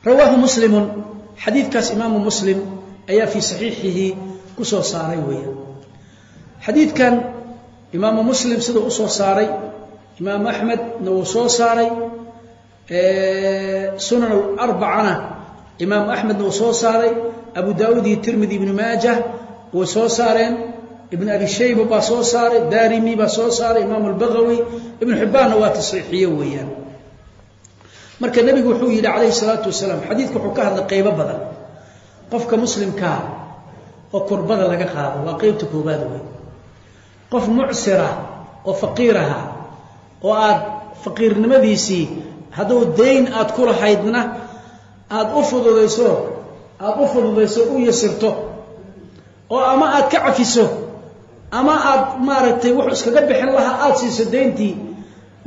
rawaahu muslimun xadiidkaas imaamu muslim ayaa fii saxiixihi ku soo saaray weeyaan. Xadiidkan imaamu muslim siduu u soo saaray. Imaamu axmedna wuu soo saaray. Sunan arbacana imaamu axmedna wuu soo saaray. Abu daawuud iyo tirmidi ibnu maajah way soo saareen. Ibn abi shayba baa soo saaray. Darimi baa soo saaray. Imaamu albagawi ibnu xibbaanna waa tasxiixiye weeyaan. Marka nebigu wuxuu yidhi calayhi salaatu wasalaam xadiidku wuxuu ka hadlay qaybo badan. Qofka muslimkaa oo kurbada laga qaado waa qeybta koobaad wey qof mucsira oo faqiiraha oo aad faqiirnimadiisii hadduu dayn aad ku lahaydna aada u fududayso aada u fududayso u yasirto oo ama aad ka cafiso ama aad maaragtay wuxuu iskaga bixin lahaa aada siiso dayntii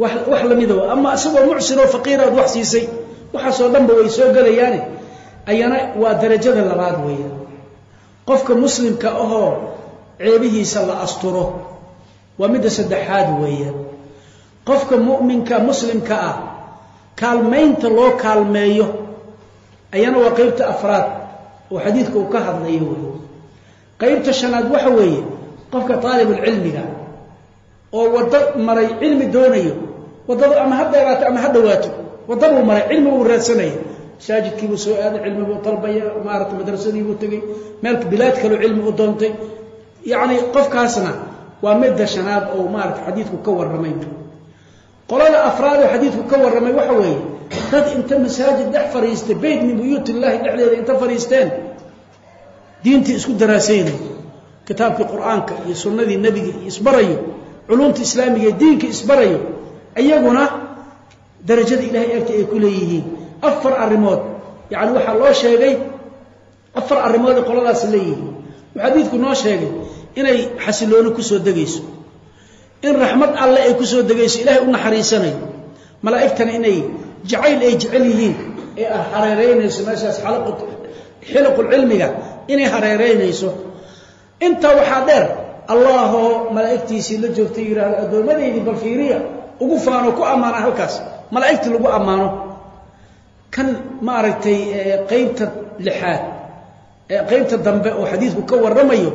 wax wax lamida ama isagoo mucsir oo faqiir aad wax siisay waxaasoo dhanba way soo gelayaane ayana waa darajada labaad weeyaan. Qofka muslimka ahoo ceebihiisa la asturo. Waa midda saddexaad weeyaan. Qofka mu'minka muslimka ah kaalmaynta loo kaalmeeyo ayana waa qeybta afraad oo xadiidka uu ka hadlayo wey qaybta shanaad waxa weeye qofka aalibulcilmiga oo waddo maray cilmi doonayo waddadu ama ha dheeraato ama ha dhawaato waddabuu maray cilmi buu raadsanaya masaajidkiibuu soo aaday cilmi buu dalbaya maarata madrasadiibuu tegey meel bilaad kaloo cilmi u doontay yacni qofkaasna waa midda shanaad oo maarata xadiidku ka warramay. Qolada afraad oo xadiidku ka warramay waxa weeye dad inta masaajid dhex fadhiistay beyt min buyuut illaahi dhexdeeda inta fadhiisteen diintii isku daraasaynay kitaabkii qur'aanka iyo sunnadii nebiga isbarayo culumta islaamiga iyo diinka isbarayo iyaguna darajada ilaahay agta ay ku leeyihiin. Afar arrimood yacni waxaa loo sheegay afar arrimood ay qoladaasi leeyihiin wuxuu xadiidku noo sheegay inay xasilooni ku soo degayso in raxmad alle ay ku soo degayso ilaahay u naxariisanayo malaa'igtana inay jacayl ay jecel yihiin ee hareeraynayso meeshaas xilaqulcilmiga inay hareeraynayso. Intaa waxaa dheer allaahoo malaa'igtiisii la joogtay yidhaahdo addoommadeydii bal fiiriya ugu faano ku ammaana halkaas malaa'igtii lagu ammaano. Kan maaragtay qaybta lixaad qaybta dambe oo xadiidku ka warramayo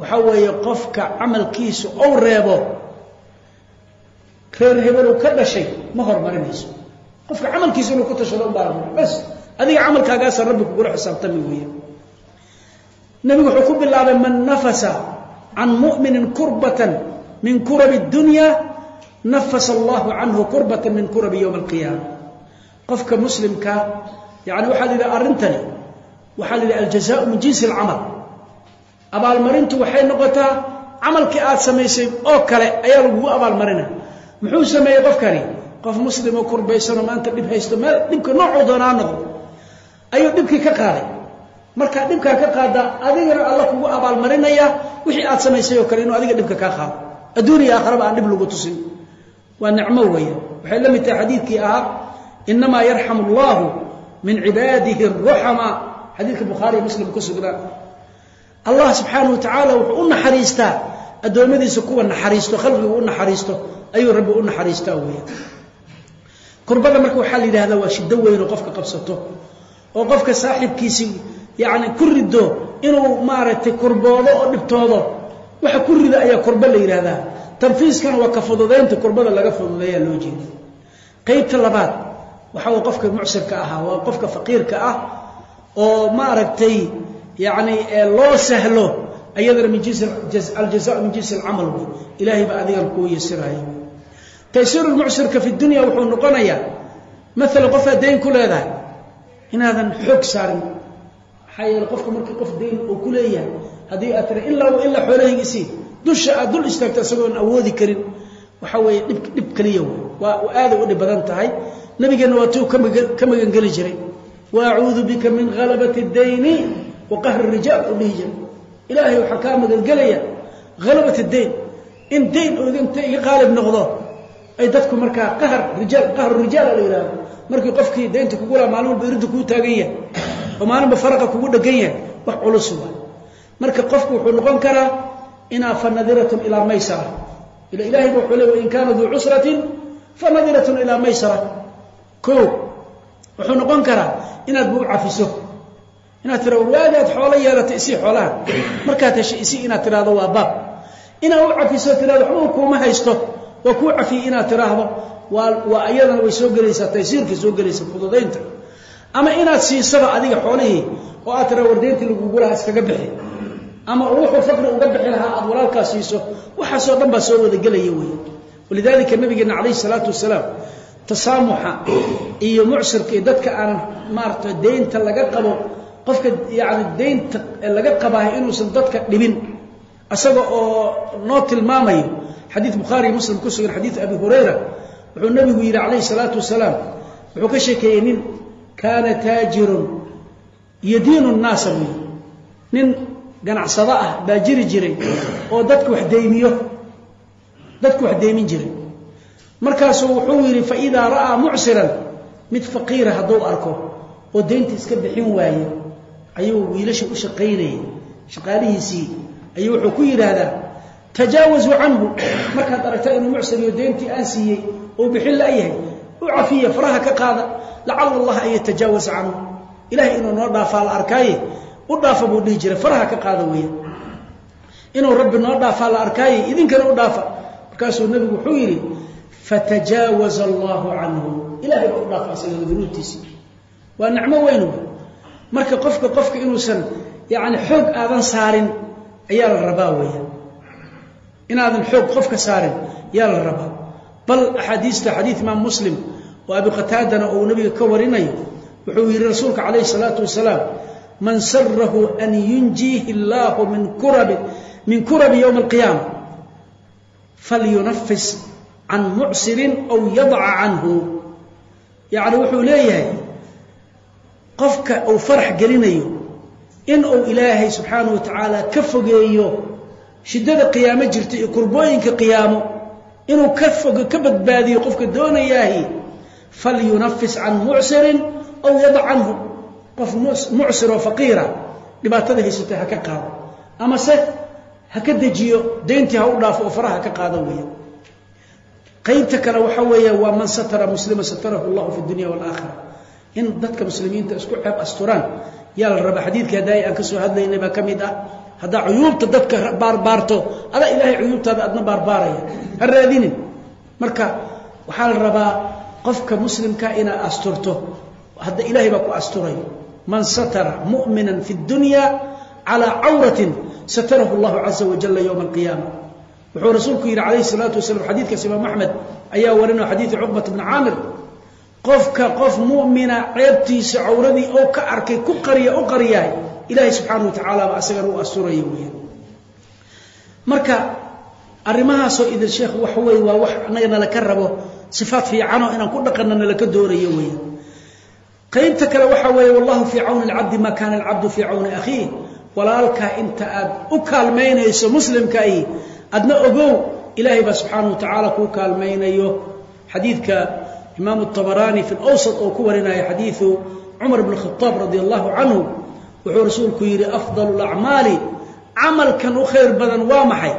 waxaa weeye qofka camalkiisu ou reebo reer hebelu ka dhashay ma hormarinayso qofka camalkiisa inuu ku tashado ubaa bas adiga camalkaagaasa rabbi kugula xisaabtami weeye. Nebigu wuxuu ku bilaabay man nafasa can mu'minin kurbatan min kurabi اdunya nafasa allahu canhu kurbatan min kurabi yowma alqiyaama. Qofka muslimka yani waxaa la arrintani waxaa la yidhaha aljazaau min jinsi alcamal. Abaalmarintu waxay noqotaa camalkii aad samaysay oo kale ayaa lagugu abaalmarina. Muxuu sameeyey qofkani? Qof muslimoo kurbaysanoo maanta dhib haysto meel dhibka noocuu doonaa noqdo. Ayuu dhibkii ka qaaday. Markaa dhibkaa ka qaada adigana alla kugu abaalmarinaya wixii aad samaysay oo kale inuu adiga dhibka kaa qaado. Adduuniya aakharaba aan dhib lagu tusin. Waa nicmo weeye. Waxay la mid tahay xadiidkii ahaa inamaa yarxamu allahu min cibaadihi aruxamaa xadiidka bukhaariya muslim ku sugnaa. Allah subxaanahu wa tacaala wuxuu u naxariistaa addoommadiisa kuwa naxariisto khalqigu u naxariisto ayuu rabbi u naxariistaa weya kurbada marka waxaa la yidhahdaa waa shiddo weyn oo qofka qabsato oo qofka saaxiibkiisii yacni ku rido inuu maaragtay kurboodo oo dhibtoodo waxa ku rida ayaa kurbo la yidhaahdaa. Tanfiiskana waa ka fududaynta kurbada laga fududeeyaa loo jeeda qaybta labaad waxa way qofka mucsirka ahaa waa qofka faqiirka ah oo maaragtay yacni loo sahlo ayadana min jinsi aljaza min jinsi alcamal wey ilaahay baa adigan kuu yasiraya taysiiru lmucsirka fi dunya wuxuu noqonayaa maalan qofaad dayn ku leedahay inaadan xoog saarin. Maxaa yeele qofka markii qof dayn uu ku leeyahay haddii aad tira ilaa ilaa xoolahaygiisii dusha aad dul istaagto isagoon awoodi karin. Waxaa weeye dhib dhib keliya wey waa aaday u dhib badan tahay. Nabigeenna waa tuu ka magangeli jiray wa acuudu bika min halabati اdayni wa qahri rijaal u dhihi jiray ilaahay waxaa kaa magangelaya halabat dayn in dayn inta iga qaalib noqdo ay dadku markaa qahar rijaal qahru rijaal la yidhahdo markii qofkii daynta kugula maalin walba irinta kuu taagan yahay oo maalinba faraqa kugu dhegan yahay wax culus waa marka qofku wuxuu noqon karaa inaa fanadiratun ilaa maysara ila ilahay ba wuxuu le wain kaana duu cusratin fanadiratun ilaa maysara ko wuxuu noqon karaa inaad bu u cafiso inaad tira waagaad xoolo yeelata isii xoolaha markaad heshay isii inaad tidhahdo waa baab. Inaad u cafiso tirahdo waxba kuuma haysto waa kuu cafiyey inaad tiraahdo waa iyadana way soo gelaysaa taysiirkay soo gelaysa fududaynta. Ama inaad siisaba adiga xoolihii oo aad tira wardeyntii lagugu lahaa iskaga bixi. Ama wuxuu faqri uga bixi lahaa aad walaalkaa siiso. Waxaasoo dhan baa soo wada gelaya wey walidaalika nabigeena calayhi salaatu wasalaam tasaamuxa iyo mucsirka iyo dadka aanan maarata deynta laga qabo qofka yani deynta laga qabaayo inuusan dadka dhibin isaga oo noo tilmaamayo xadiid bukhaariy muslim ku sugan xadiid abi hurayra wuxuu nabigu yidhi calayhi salaatu wasalaam wuxuu ka sheekeeyey nin kaana taajirun yadiinu nnaasa yidhi nin ganacsado ah baa jiri jiray oo dadka wax deymiyo dadku wax deymin jiray markaasuu wuxuu yidhi faidaa ra'aa mucsiran mid faqiira hadduu arko oo deynta iska bixin waaye ayuu wiilasha u shaqaynayay. Shaqaalihiisii ayuu wuxuu ku yidhaahdaa tajaawazuu canhu. Markaad aragta inuu mucsir iyo deyntii aan siiyey oo bixin la'yahay u cafiya faraha ka qaada lacala allah an yatajaawaza canhu. Ilahay inuu noo dhaafaa la arkaaye u dhaafa buu dhihi jiray faraha ka qaada weya inuu rabbi noo dhaafaa la arkaaye idinkana u dhaafa. Markaasuu nebigu wuxuu yidhi fatajaawaza allahu canhu ilahay baa u dhaafa asaga dunuubtiisi waa nicmo weyn marka qofka qofka inuusan yani xoog aadan saarin ayaa la rabaa weya inaadan xoog qofka saarin ayaa la rabaa. Bal axaadiista xadiid imaam muslim oo abi qataadana uu nabiga ka warinayo wuxuu yidhi rasuulka calayhi salaatu wasalaam man sarahu an yunjiihi اllahu min kurabi ywma alqiyaama falyunafis can mucsirin aw yadca canhu. Yacni wuxuu leeyahay qofka uu farax gelinayo in uu ilaahay subxaanahu wa tacaala ka fogeeyo shiddada qiyaamo jirta iyo kurbooyinka qiyaamo inuu ka fog ka badbaadiyo qofka doonayaahi falyunafis can mucsirin aw yadac canhu. Qof mucsiroo faqiira dhibaatada haysata ha ka qaado amase ha ka dejiyo dayntii ha u dhaafo oo faraha ka qaado weya qaybta kale waxa weeya waa man satara muslima satarahu llahu fi dunya walaaakhira in dadka muslimiinta isku ceeb asturaan yaa la rabaa xadiidka hadaay aan ka soo hadlaynay baa ka mid ah. Haddaa cuyuubta dadka baarbaarto adaa ilaahay cuyuubtaada adna baarbaaraya ha raadinin. Marka waxaa la rabaa qofka muslimka inaad asturto. Hadda ilaahay baa ku asturay. Man satara mu'mina fi dunya calaa cawratin satarahu llahu caza wajala ywma alqiyaama wuxuu rasuulku yidhi calayhi الsalaatu wasalam xadiidkaas imaam axmed ayaa warinao xadiidi cuqbat bni caamir. Qofka qof mu'mina ceebtiisa cawradii oo ka arkay ku qariya u qariyahay ilaahay subxaanahu wa tacaala ba asagana u asturaya weya marka arrimahaasoo idin sheekh waxa weeye waa wax annaga nalaka rabo sifaat fiicanoo inaan ku dhaqanno nalaka doonayo weya qaybta kale waxaa weeye wallahu fii cawni alcabdi maa kaana alcabdu fii cawni akhiih. Walaalkaa inta aad u kaalmaynayso muslimkaahi adna ogow ilaahay baa subxaanahu wa tacaala kuu kaalmaynayo xadiidka imaamu طabaraani fi lwsط oo ku warinaya xadiidu cumar bn khaaab radi allahu canhu wuxuu rasuulku yidhi afdal اlacmaali camalkan u khayr badan waa maxay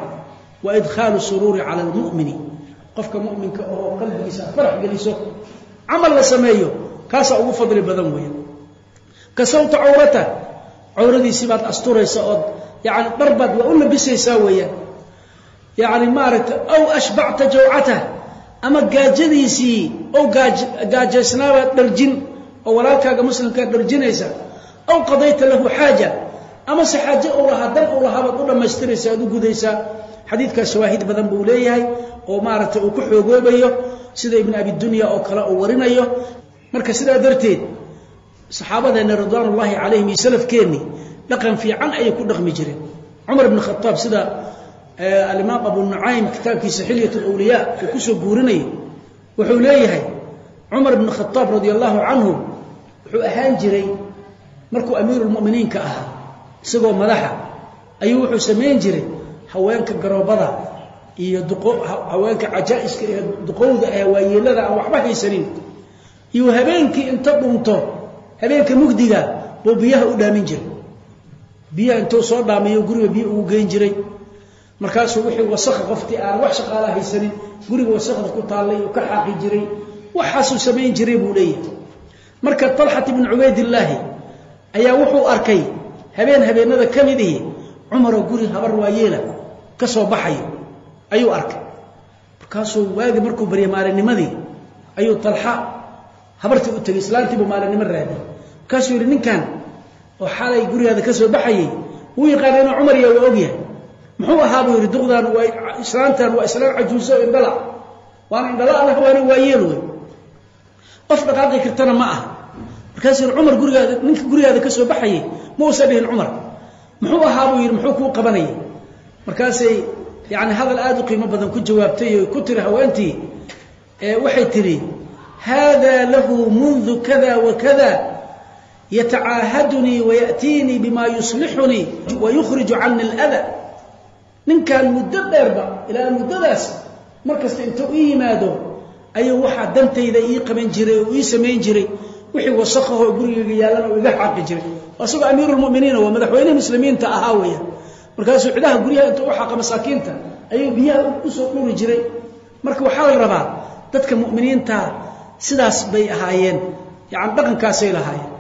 wa idkhaalu suruuri cala اlmu'mini qofka mu'minka oo qalbigiisa aad farax geliso camal la sameeyo kaasaa ugu fadli badan weya kasawta cawrata cawradiisii baad asturaysa ood yani dharbaad waa u labisaysaa weeyaan yani maaragta aw ashbacta jawcatah ama gaajadiisii oo gaajaysnaabaad dharjin oo walaalkaaga muslimkaad dharjinaysa aw qadayta lahu xaaja amase xaaje uu lahaa dan uu lahaabaad u dhammaystiraysa aad u gudaysaa. Xadiidkaas shawaahid badan buu leeyahay oo maaragtay uu ku xoogoobayo sida ibn abi dunya oo kale uu warinayo. Marka sidaa darteed saxaabadeenna ridwaan ullaahi calayhim iyo salafkeennii dhaqan fiican ayay ku dhaqmi jireen. Cumar ibn khataab sida alimaam abu nucaym kitaabkiisa xilyat lwliyaa uu ku soo guurinayay wuxuu leeyahay cumar bn khaaab radi allahu canhu wuxuu ahaan jiray markuu amiirulmuminiinka ahaa isagoo madaxa ayuu wuxuu samayn jiray haweenka garoobada iyo haweenka cajaa'iska ee duqowda ee waayeelada aan waxba haysanin. Iyo habeenkii inta dhunto habeenka mugdiga buu biyaha u dhaamin jiray. Biyaha intuu soo dhaamiyo guriga biyo ugu geyn jiray markaasuu wixii wasakha qoftii aan wax shaqaala haysanin guriga wasakda ku taallay uu ka xaaqi jiray waxaasuu samayn jiray buu leeyahay. Marka talxat ibnu cubaydillaahi ayaa wuxuu arkay habeen habeenada ka mid ihi cumaroo guri habar waayeela ka soo baxayo ayuu arkay. Markaasuu waagi markuu baryay maalinnimadii ayuu talxa habartii u tegey islaantiibuu maalinimo raadiyey. Markaasuu yidhi ninkan oo xalay gurigaada ka soo baxayey wuu yaqaana inuu cumar ya waa ogyahay muxuu ahaa buu yidhi duqdan waa islaantan waa islaan cajuuso indhala waana indhala alah waana waayeel wey qof dhaqaaqi kartana ma aha. Markaasuu yidhi cumar gurigaada ninka gurigaada ka soo baxayey ma uusan dhihin cumar. Muxuu ahaa buu yidhi muxuu kuu qabanayay. Markaasay yani hadal aada u qiimo badan ku jawaabtay oo ku tiri haweentii waxay tidhi haada lahu mundu kada wa yatacaahadunii waya'tiinii bima yuslixunii wayukhriju cani اlada ninkan muddo dheerba ilaa muddadaas mar kasta intuu ii yimaado ayuu waxaa dantayda ii qaban jiray oo ii samayn jiray. Wixii wasakahoo gurigayga yaallana uu iga xaaqi jiray. Isagoo amiiru lmuminiina waa madaxweyne muslimiinta ahaa weya markaasuu cidaha guryaha intuu u xaqa masaakiinta ayuu biyaha u soo dhuri jiray. Marka waxaa la rabaa dadka mu'miniinta sidaas bay ahaayeen. Yani dhaqankaasay lahaayeen.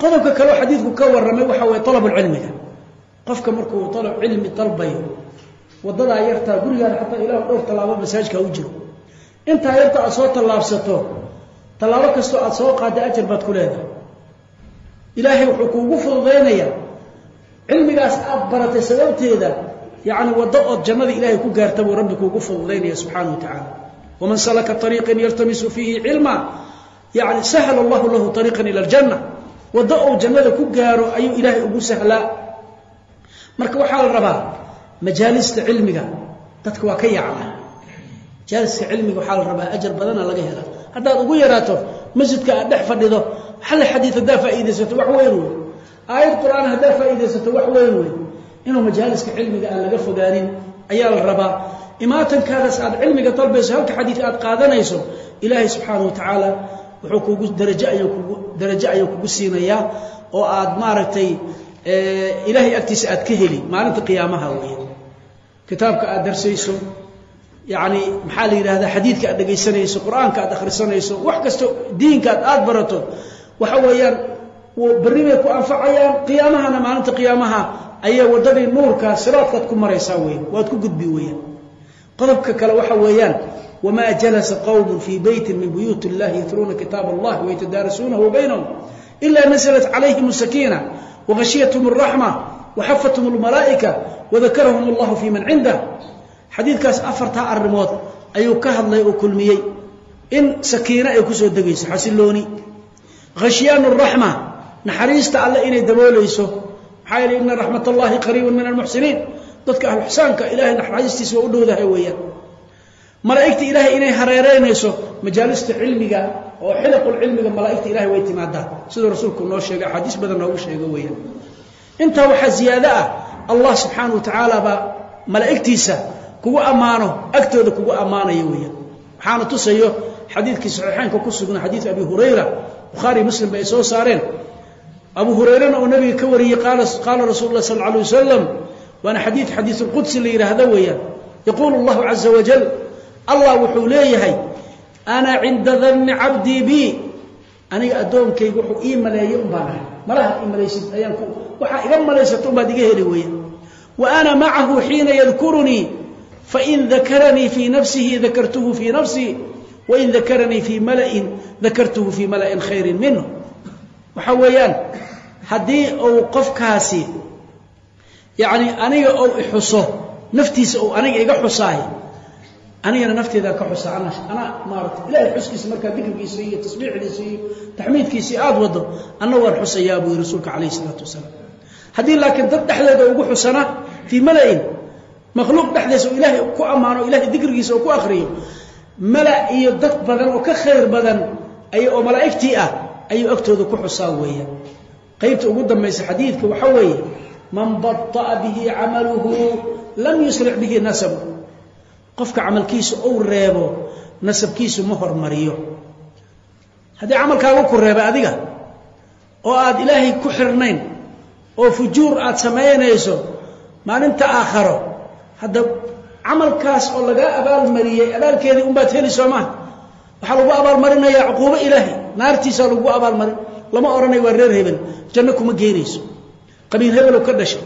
Qodobka kaleo xadiidku ka warramay waxaa waye alabulcilmiga qofka markuu alab cilmi dalbayo wadadaa yartaa gurigaada xataa ilah dhowr tallaabo masaajka u jiro. Intaa yarta aad soo tallaabsato tallaabo kastoo aad soo qaada ajar baad ku leedahay. Ilaahay wuxuu kuugu fududaynayaa cilmigaas aad baratay sababteeda yani waddo ood jannada ilaahay ku gaarta buu rabbi kuugu fududaynaya subxaana wa tacaala. Waman salaka ariiqan yaltamisu fiihi cilma yani sahla allahu lahu ariiqan ila aljanna. Waddo ou jannada ku gaaro ayuu ilaahay ugu sahlaa marka waxaa la rabaa majaalista cilmiga dadka waa ka yacla majaaliska cilmiga waxaa la rabaa ajar badana laga hela. Haddaad ugu yaraato masjidka aad dhex fadhido hal xadiid haddaa faa'iidaysato wax weyn wey aayad qur'aan haddaa faa'iidaysato wax weyn wey inuu majaaliska cilmiga aan laga fogaanin ayaa la rabaa. Imaatankaadaas aad cilmiga dalbayso halka xadiid aad qaadanayso ilaahay subxaana wa tacaala wuxuu kugu darajo ayuu kugu darajo ayuu kugu siinayaa oo aad maaragtay ilaahay agtiisa aad ka heli maalinta qiyaamaha weeye. Kitaabka aad darsayso yacni maxaa la yidhahdaa xadiidka aad dhegaysanayso qur'aanka aad akhrisanayso wax kasto diinkaad aad barato waxa weeyaan berri bay ku anfacayaan qiyaamahana maalinta qiyaamaha ayaa waddadii nuurka siraadkaad ku maraysaa wey waad ku gudbi weeyaan. Qodobka kale waxa weeyaan wamaa jalasa qowmun fii beytin min buyuuti illahi yatluuna kitaab allah waytadaarasuunahu baynahum ila naزlat calayhim sakiina wahashiyathm اraxma waxafathum اlmalaa'ika wadakarahum allahu fii man cindah xadiidkaas afartaa arrimood ayuu ka hadlay oo kulmiyey in sakiino ay ku soo degayso xasilooni khashyaanu raxma naxariista alle inay daboolayso maxaa yeele ina raxmat allahi qariibun min almuxsiniin dadka ahluxsaanka ilahay naxariistiisa waa u dhowdahay weeyaan malaa'igta ilaahay inay hareereynayso majaalista cilmiga oo xilaqulcilmiga malaa'igta ilahay way timaadaa. Siduu rasuulku noo sheegay axaadiis badan noogu sheego weeyaan. Intaa waxaa ziyaado ah allah subxaana wa tacaala baa malaa'igtiisa kugu ammaano agtooda kugu ammaanaya weeyaan. Waxaana tusayo xadiidkii saxiixaynka ku sugna xadiid abi hurayra bukhaari muslim ba ay soo saareen. Abu hurayrana uu nabiga ka wariyey qaala rasuulu lah sal lla alay wasalam waana xadiid xadiisulqudsi la yidhaahdo weeyaan. Yaquulu allahu caza wajal allah wuxuu leeyahay ana cinda danni cabdii bi. Aniga addoonkayga wuxuu ii maleeyey un baan ahay malaha ii malaysid ayaan ku waxaa iga malaysata un iga heli weeyaan wa ana macahu xiina yadkurunii fain dakaranii fii nafsihi dakartuhu fii nafsii wain dakaranii fii mala'in dakartuhu fii mala'in khayrin minhu. Waxa weeyaan haddii uu qofkaasi yacni aniga ou ixuso naftiisa ou aniga iga xusaay anigana nafteedaan ka xusaa ana anaa maarata ilahay xuskiisa markaa dikrigiisa iyo tasbiixdiisa iyo taxmiidkiisii aada wado anna waan xusayaa buu yihi rasuulka calayhi isalaatu wasalaam. Haddii laakiin dad dhexdeeda ugu xusana fii mala'in makhluuq dhexdeesa oo ilaahay ku ammaano ilahay dikrigiisa oo ku akriyo mala iyo dad badan oo ka khayr badan oo malaa'igtii ah ayuu agtooda ku xusaa weeyaan. Qaybta ugu dambaysa xadiidka waxa weeye man bada'a bihi camaluhu lam yusric bihi nasabu qofka camalkiisa ou reebo nasabkiisu ma hormariyo. Haddii camalkaagu ku reeba adiga oo aad ilaahay ku xirnayn oo fujuur aad samaynayso maalinta aakharo hadda camalkaas oo lagaa abaalmariyey abaalkeedii unbaad heli soo maha waxaa lagu abaalmarinayaa cuquubo ilaahay naartiisaa lagu abaalmarin lama odhanay waa reer hebel janno kuma geenayso. Qabiil hebelow ka dhashay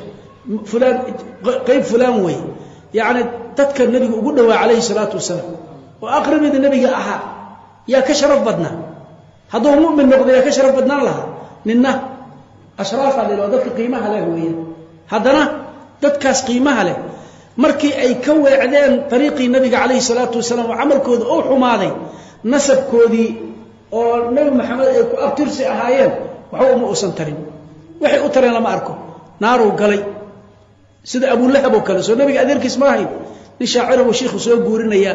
fulaan qayb fulaan wey yacni dadka nebiga ugu dhowaa calayhi salaatu wasalaam. Oo aqrabida nebiga ahaa yaa ka sharaf badnaa. Hadduu mu'min noqdo yaa ka sharaf badnaan lahaa. Ninna ashraafa lil oo dadka qiimaha leh weeyaan. Haddana dadkaas qiimaha leh markii ay ka weecdeen ariiqii nabiga calayhi salaatu wasalaam oo camalkooda uu xumaaday nasabkoodii oo nebi maxamed ay ku abtirsi ahaayeen waxba uma uusan tarin. Waxay u tareen lama arko. Naaruu galay. Sida abulahab oo kale soo nabiga adeerkiis ma ahayn nin shaacira uu shiiku soo guurinaya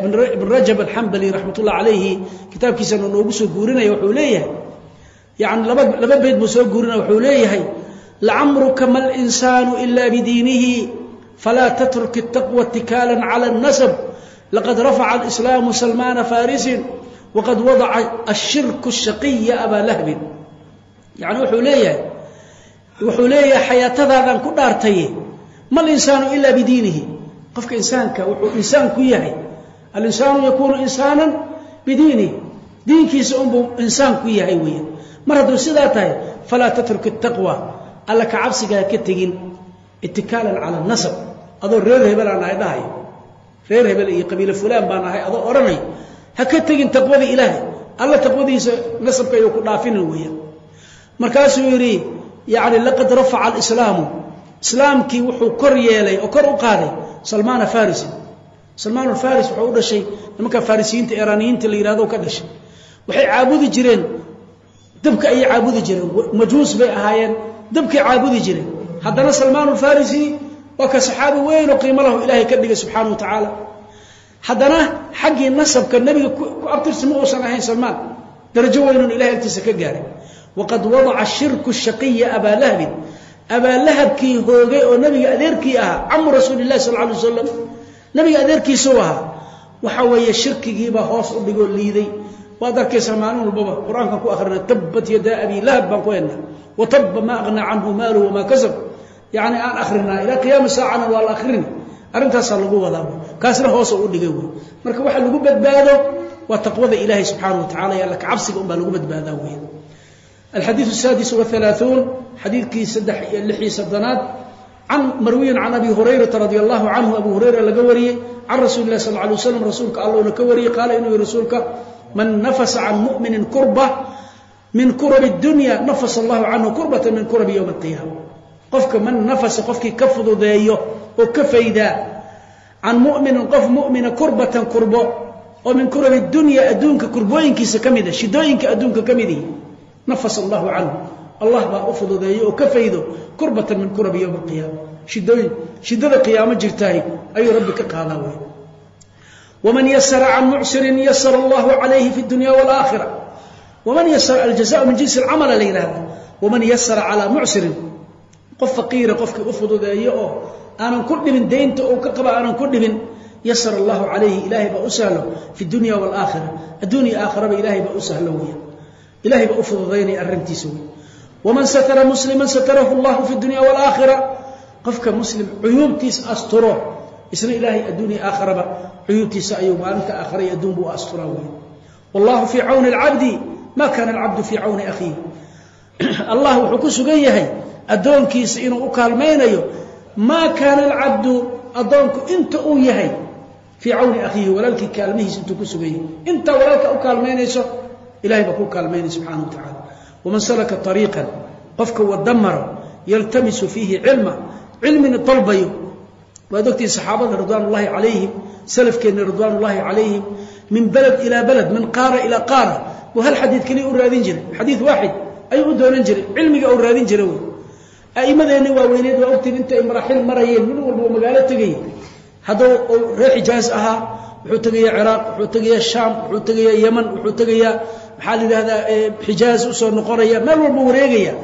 ibn rajab alxambali raxmat ullah calayhi kitaabkiisana noogu soo guurinaya wuxuu leeyahay yani laba laba beyd buu soo guurinaya wuxuu leeyahay lacamruka ma linsaanu ila bidiinihi falaa tatruk itaqwa itikaala cala اnasb laqad rafaca alislaamu salmaana farisin waqad wadaca ashirku shaqiya abaa lahbin yani wuxuu leeyahay wuxuu leeyahay xayaatadaadaan ku dhaartaye ma linsaanu ilaa bidiinihi qofka insaanka wuxuu insaan ku yahay. Alinsaanu yakuunu insaanan bidiini. Diinkiisa unbuu insaan ku yahay weya mar hadduu sidaa tahay falaa tatruk taqwa. Alla ka cabsigaa ka tegin. Itikaalan cala nasab. Adoo reer hebel aan ahay dhahayo reer hebel iyo qabiile fulaan baan ahay adoo odhanay ha ka tegin taqwadii ilaahay. Alla taqwadiisa nasabka ayuu ku dhaafinin weya markaasuu yidhi yacni laqad rafaca alislaamu. Islaamkii wuxuu kor yeelay oo kor u qaaday salmaana farisi salmaan alfaris wuxuu u dhashay nimanka farisiyiinta iiraaniyiinta la yihahdo ka dhashay. Waxay caabudi jireen. Dabka ayay caabudi jireen. Majuus bay ahaayeen. Dabkay caabudi jireen. Haddana salmaan alfarisi waa ka saxaabi weyn oo qiimo lahu ilaahay ka dhigay subxaana wa tacaala. Haddana xaggii nasabka nebiga ku abtirsi ma uusan ahayn salmaan darajo weynon ilahay agtiisa ka gaaray. Waqad wadaca shirku shaqiya abaa lahabin abaa lahabkii hoogay oo nebiga adeerkii ahaa camu rasuuli illahi sal alay wasalam nebiga adeerkiisuu ahaa waxa weeye shirkigiibaa hoos u dhigoo liiday. Waad arkaysaa maalin walbaba qur'aankan ku akhrina tabbat yadaa abi lahab baan ku haynaa wataba ma aqnaa canhu maaluhu wamaa kasab. Yani aan akrinaa ilaa qiyaama saacana waa la akrini arrintaasaa lagu wadaa kaasna hoosa u dhigay wey. Marka waxa lagu badbaado waa taqwada ilaahay subxaana wa tacala alla kacabsiga un baa lagu badbaadaa wey alxadiiu saadis waalaauun xadiidkii saddex iyo lix iyo soddonaad can marwiyin can abi hurayrata radi allahu canhu abu hurayra laga wariyey can rasuuli lah sal ly waslam rasuulka alluna ka wariyey qaala inuu yihi rasuulka man nafasa can muminin kurba min kurabi dunya nafasa allahu canhu kurbata min kurabi ywmi alqiyaama qofka man nafasa qofkii ka fududeeyo oo ka faydaa can muminin qof mumina kurbatan kurbo oo min kurabi dunya adduunka kurbooyinkiisa ka mida shidooyinka adduunka ka midihi nafas allahu canhu. Allah baa u fududeeya oo ka faydo kurbatan min kurabi yowm alqiyaama shidooyin shidada qiyaamo jirtahay ayuu rabbi ka qaadaa wey waman yasara can mucsirin yasara allahu calayhi fi dunya walaaakhira waman yasara aljaza min jinsi alcamala la yidhahda waman yasara calaa mucsirin. Qof faqiira qofkii u fududeeya oo aanan ku dhibin daynta uu ka qaba aanan ku dhibin yasara allahu calayhi ilaahay baa u sahlo fi dunya walaaakhira adduun iyo aakhiraba ilaahay baa u sahlo weya ilahay baa u fududaynaya arrintiisa wey waman satara muslima satarahu اllahu fi dunya wاlaakhira qofka muslim cuyuubtiis asturo isna ilaahay adduunya aakharaba cuyuubtiisa ayuu maalinta aakhara iyo adduun buu asturaa wey wallahu fii cawni alcabdi ma kana alcabdu fii cawni akhiih allah wuxuu ku sugan yahay addoonkiisa inuu u kaalmaynayo maa kaana alcabdu addoonku inta uu yahay fii cawni akhiihi walaalkii kaalmihiisa intuu ku sugan yahay. Intaa walaalka u kaalmaynayso ilahay baa ku kaalmaynaya subxaana wa tacala waman salaka ariiqan qofka wada maro yaltamisu fiihi cilma cilmina dalbayo. Waad ogtihiin saxaabada ridwaan calayhim salafkeenna ridwaan calayhim min beled ilaa beled min qaara ilaa qaara. Buu hal xadiid keliya u raadin jiray? Xadiid waaxid ayuu u doonan jiray. Cilmiga uu raadin jiray wey. A'immadeenni waaweyneed waa ogtiin inta ay maraaxil marayeen mid walba uu magaalo tegayay hadduu uu reer xijaas ahaa wuxuu tegayaa ciraaq wuxuu tegayaa shaam wuxuu tegayaa yeman wuxuu tegayaa maxaa la yidhahdaa xijaaz u soo noqonaya meel walba wareegaya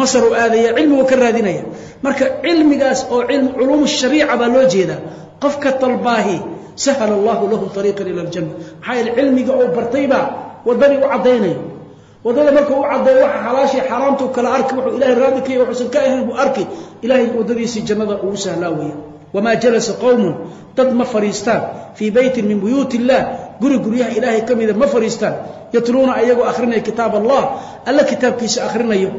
masar u aadaya cilmigu ka raadinaya. Marka cilmigaas oo culuum shariica baa loo jeedaa. Qofka dalbaahi sahala allahu lahu ariiqan ila aljanna. Maxaa yeele cilmiga oo bartaybaa waddadii u caddaynayo. Waddada markuu u caddeeyo waxa xalaashii xaaraamtuu kala arki wuxuu ilahay raadi ka yahy waxuusan ka ahayn buu arki. Ilahay waddadiisii jannada ugu sahlaa weya wamaa jalasa qowmun dad ma fadhiistaan fii beytin min buyuuti illah guri guryaha ilaahay ka mida ma fadhiistaan yatluuna ayagoo akhrinaya kitaab allah. Alla kitaabkiisa akhrinayo.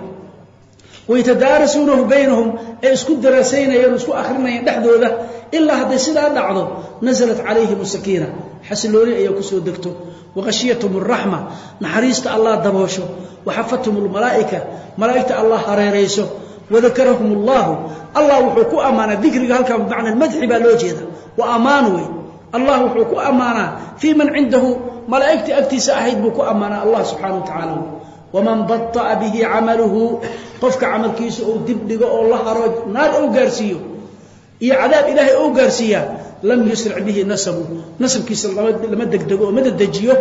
Waytadaarasuunahu baynahum ay isku darasaynayeen isku akrinayeen dhexdooda. Ilaa hadday sidaa dhacdo nasalat calayhim sakiina. Xasilooni ayaa ku soo degto. Waqashiyathum araxma naxariista allah daboosho. Waxafathum lmalaa'ika malaa'igta allah hareerayso. Wadakarahum allahu allah wuxuu ku ammaanaa dikriga halkaa bimacna madxi baa loo jeeda waa ammaan wey allah wuxuu ku ammaanaa fii man cindahu. Malaa'igtii agtiisa ahayd buu ku ammaanaa allah subxaana wa tacaala waman bata'a bihi camaluhu. Qofka camalkiisa uu dib dhigo oo la haro naar ou gaarsiiyo iyo cadaab ilaahay ou gaarsiiyaa lam yusric bihi nasabu nasabkiisa lama degdego oo ma dedejiyo.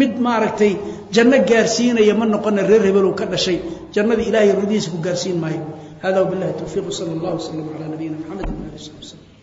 Mid maaragtay janno gaarsiinaya ma noqona reer hebelow ka dhashay. Jannadii ilahay radiisa ku gaarsiin maayo. Hada wabilahi towfiiq sala allah wslam calaa nabiyina mxamed wali sali wslm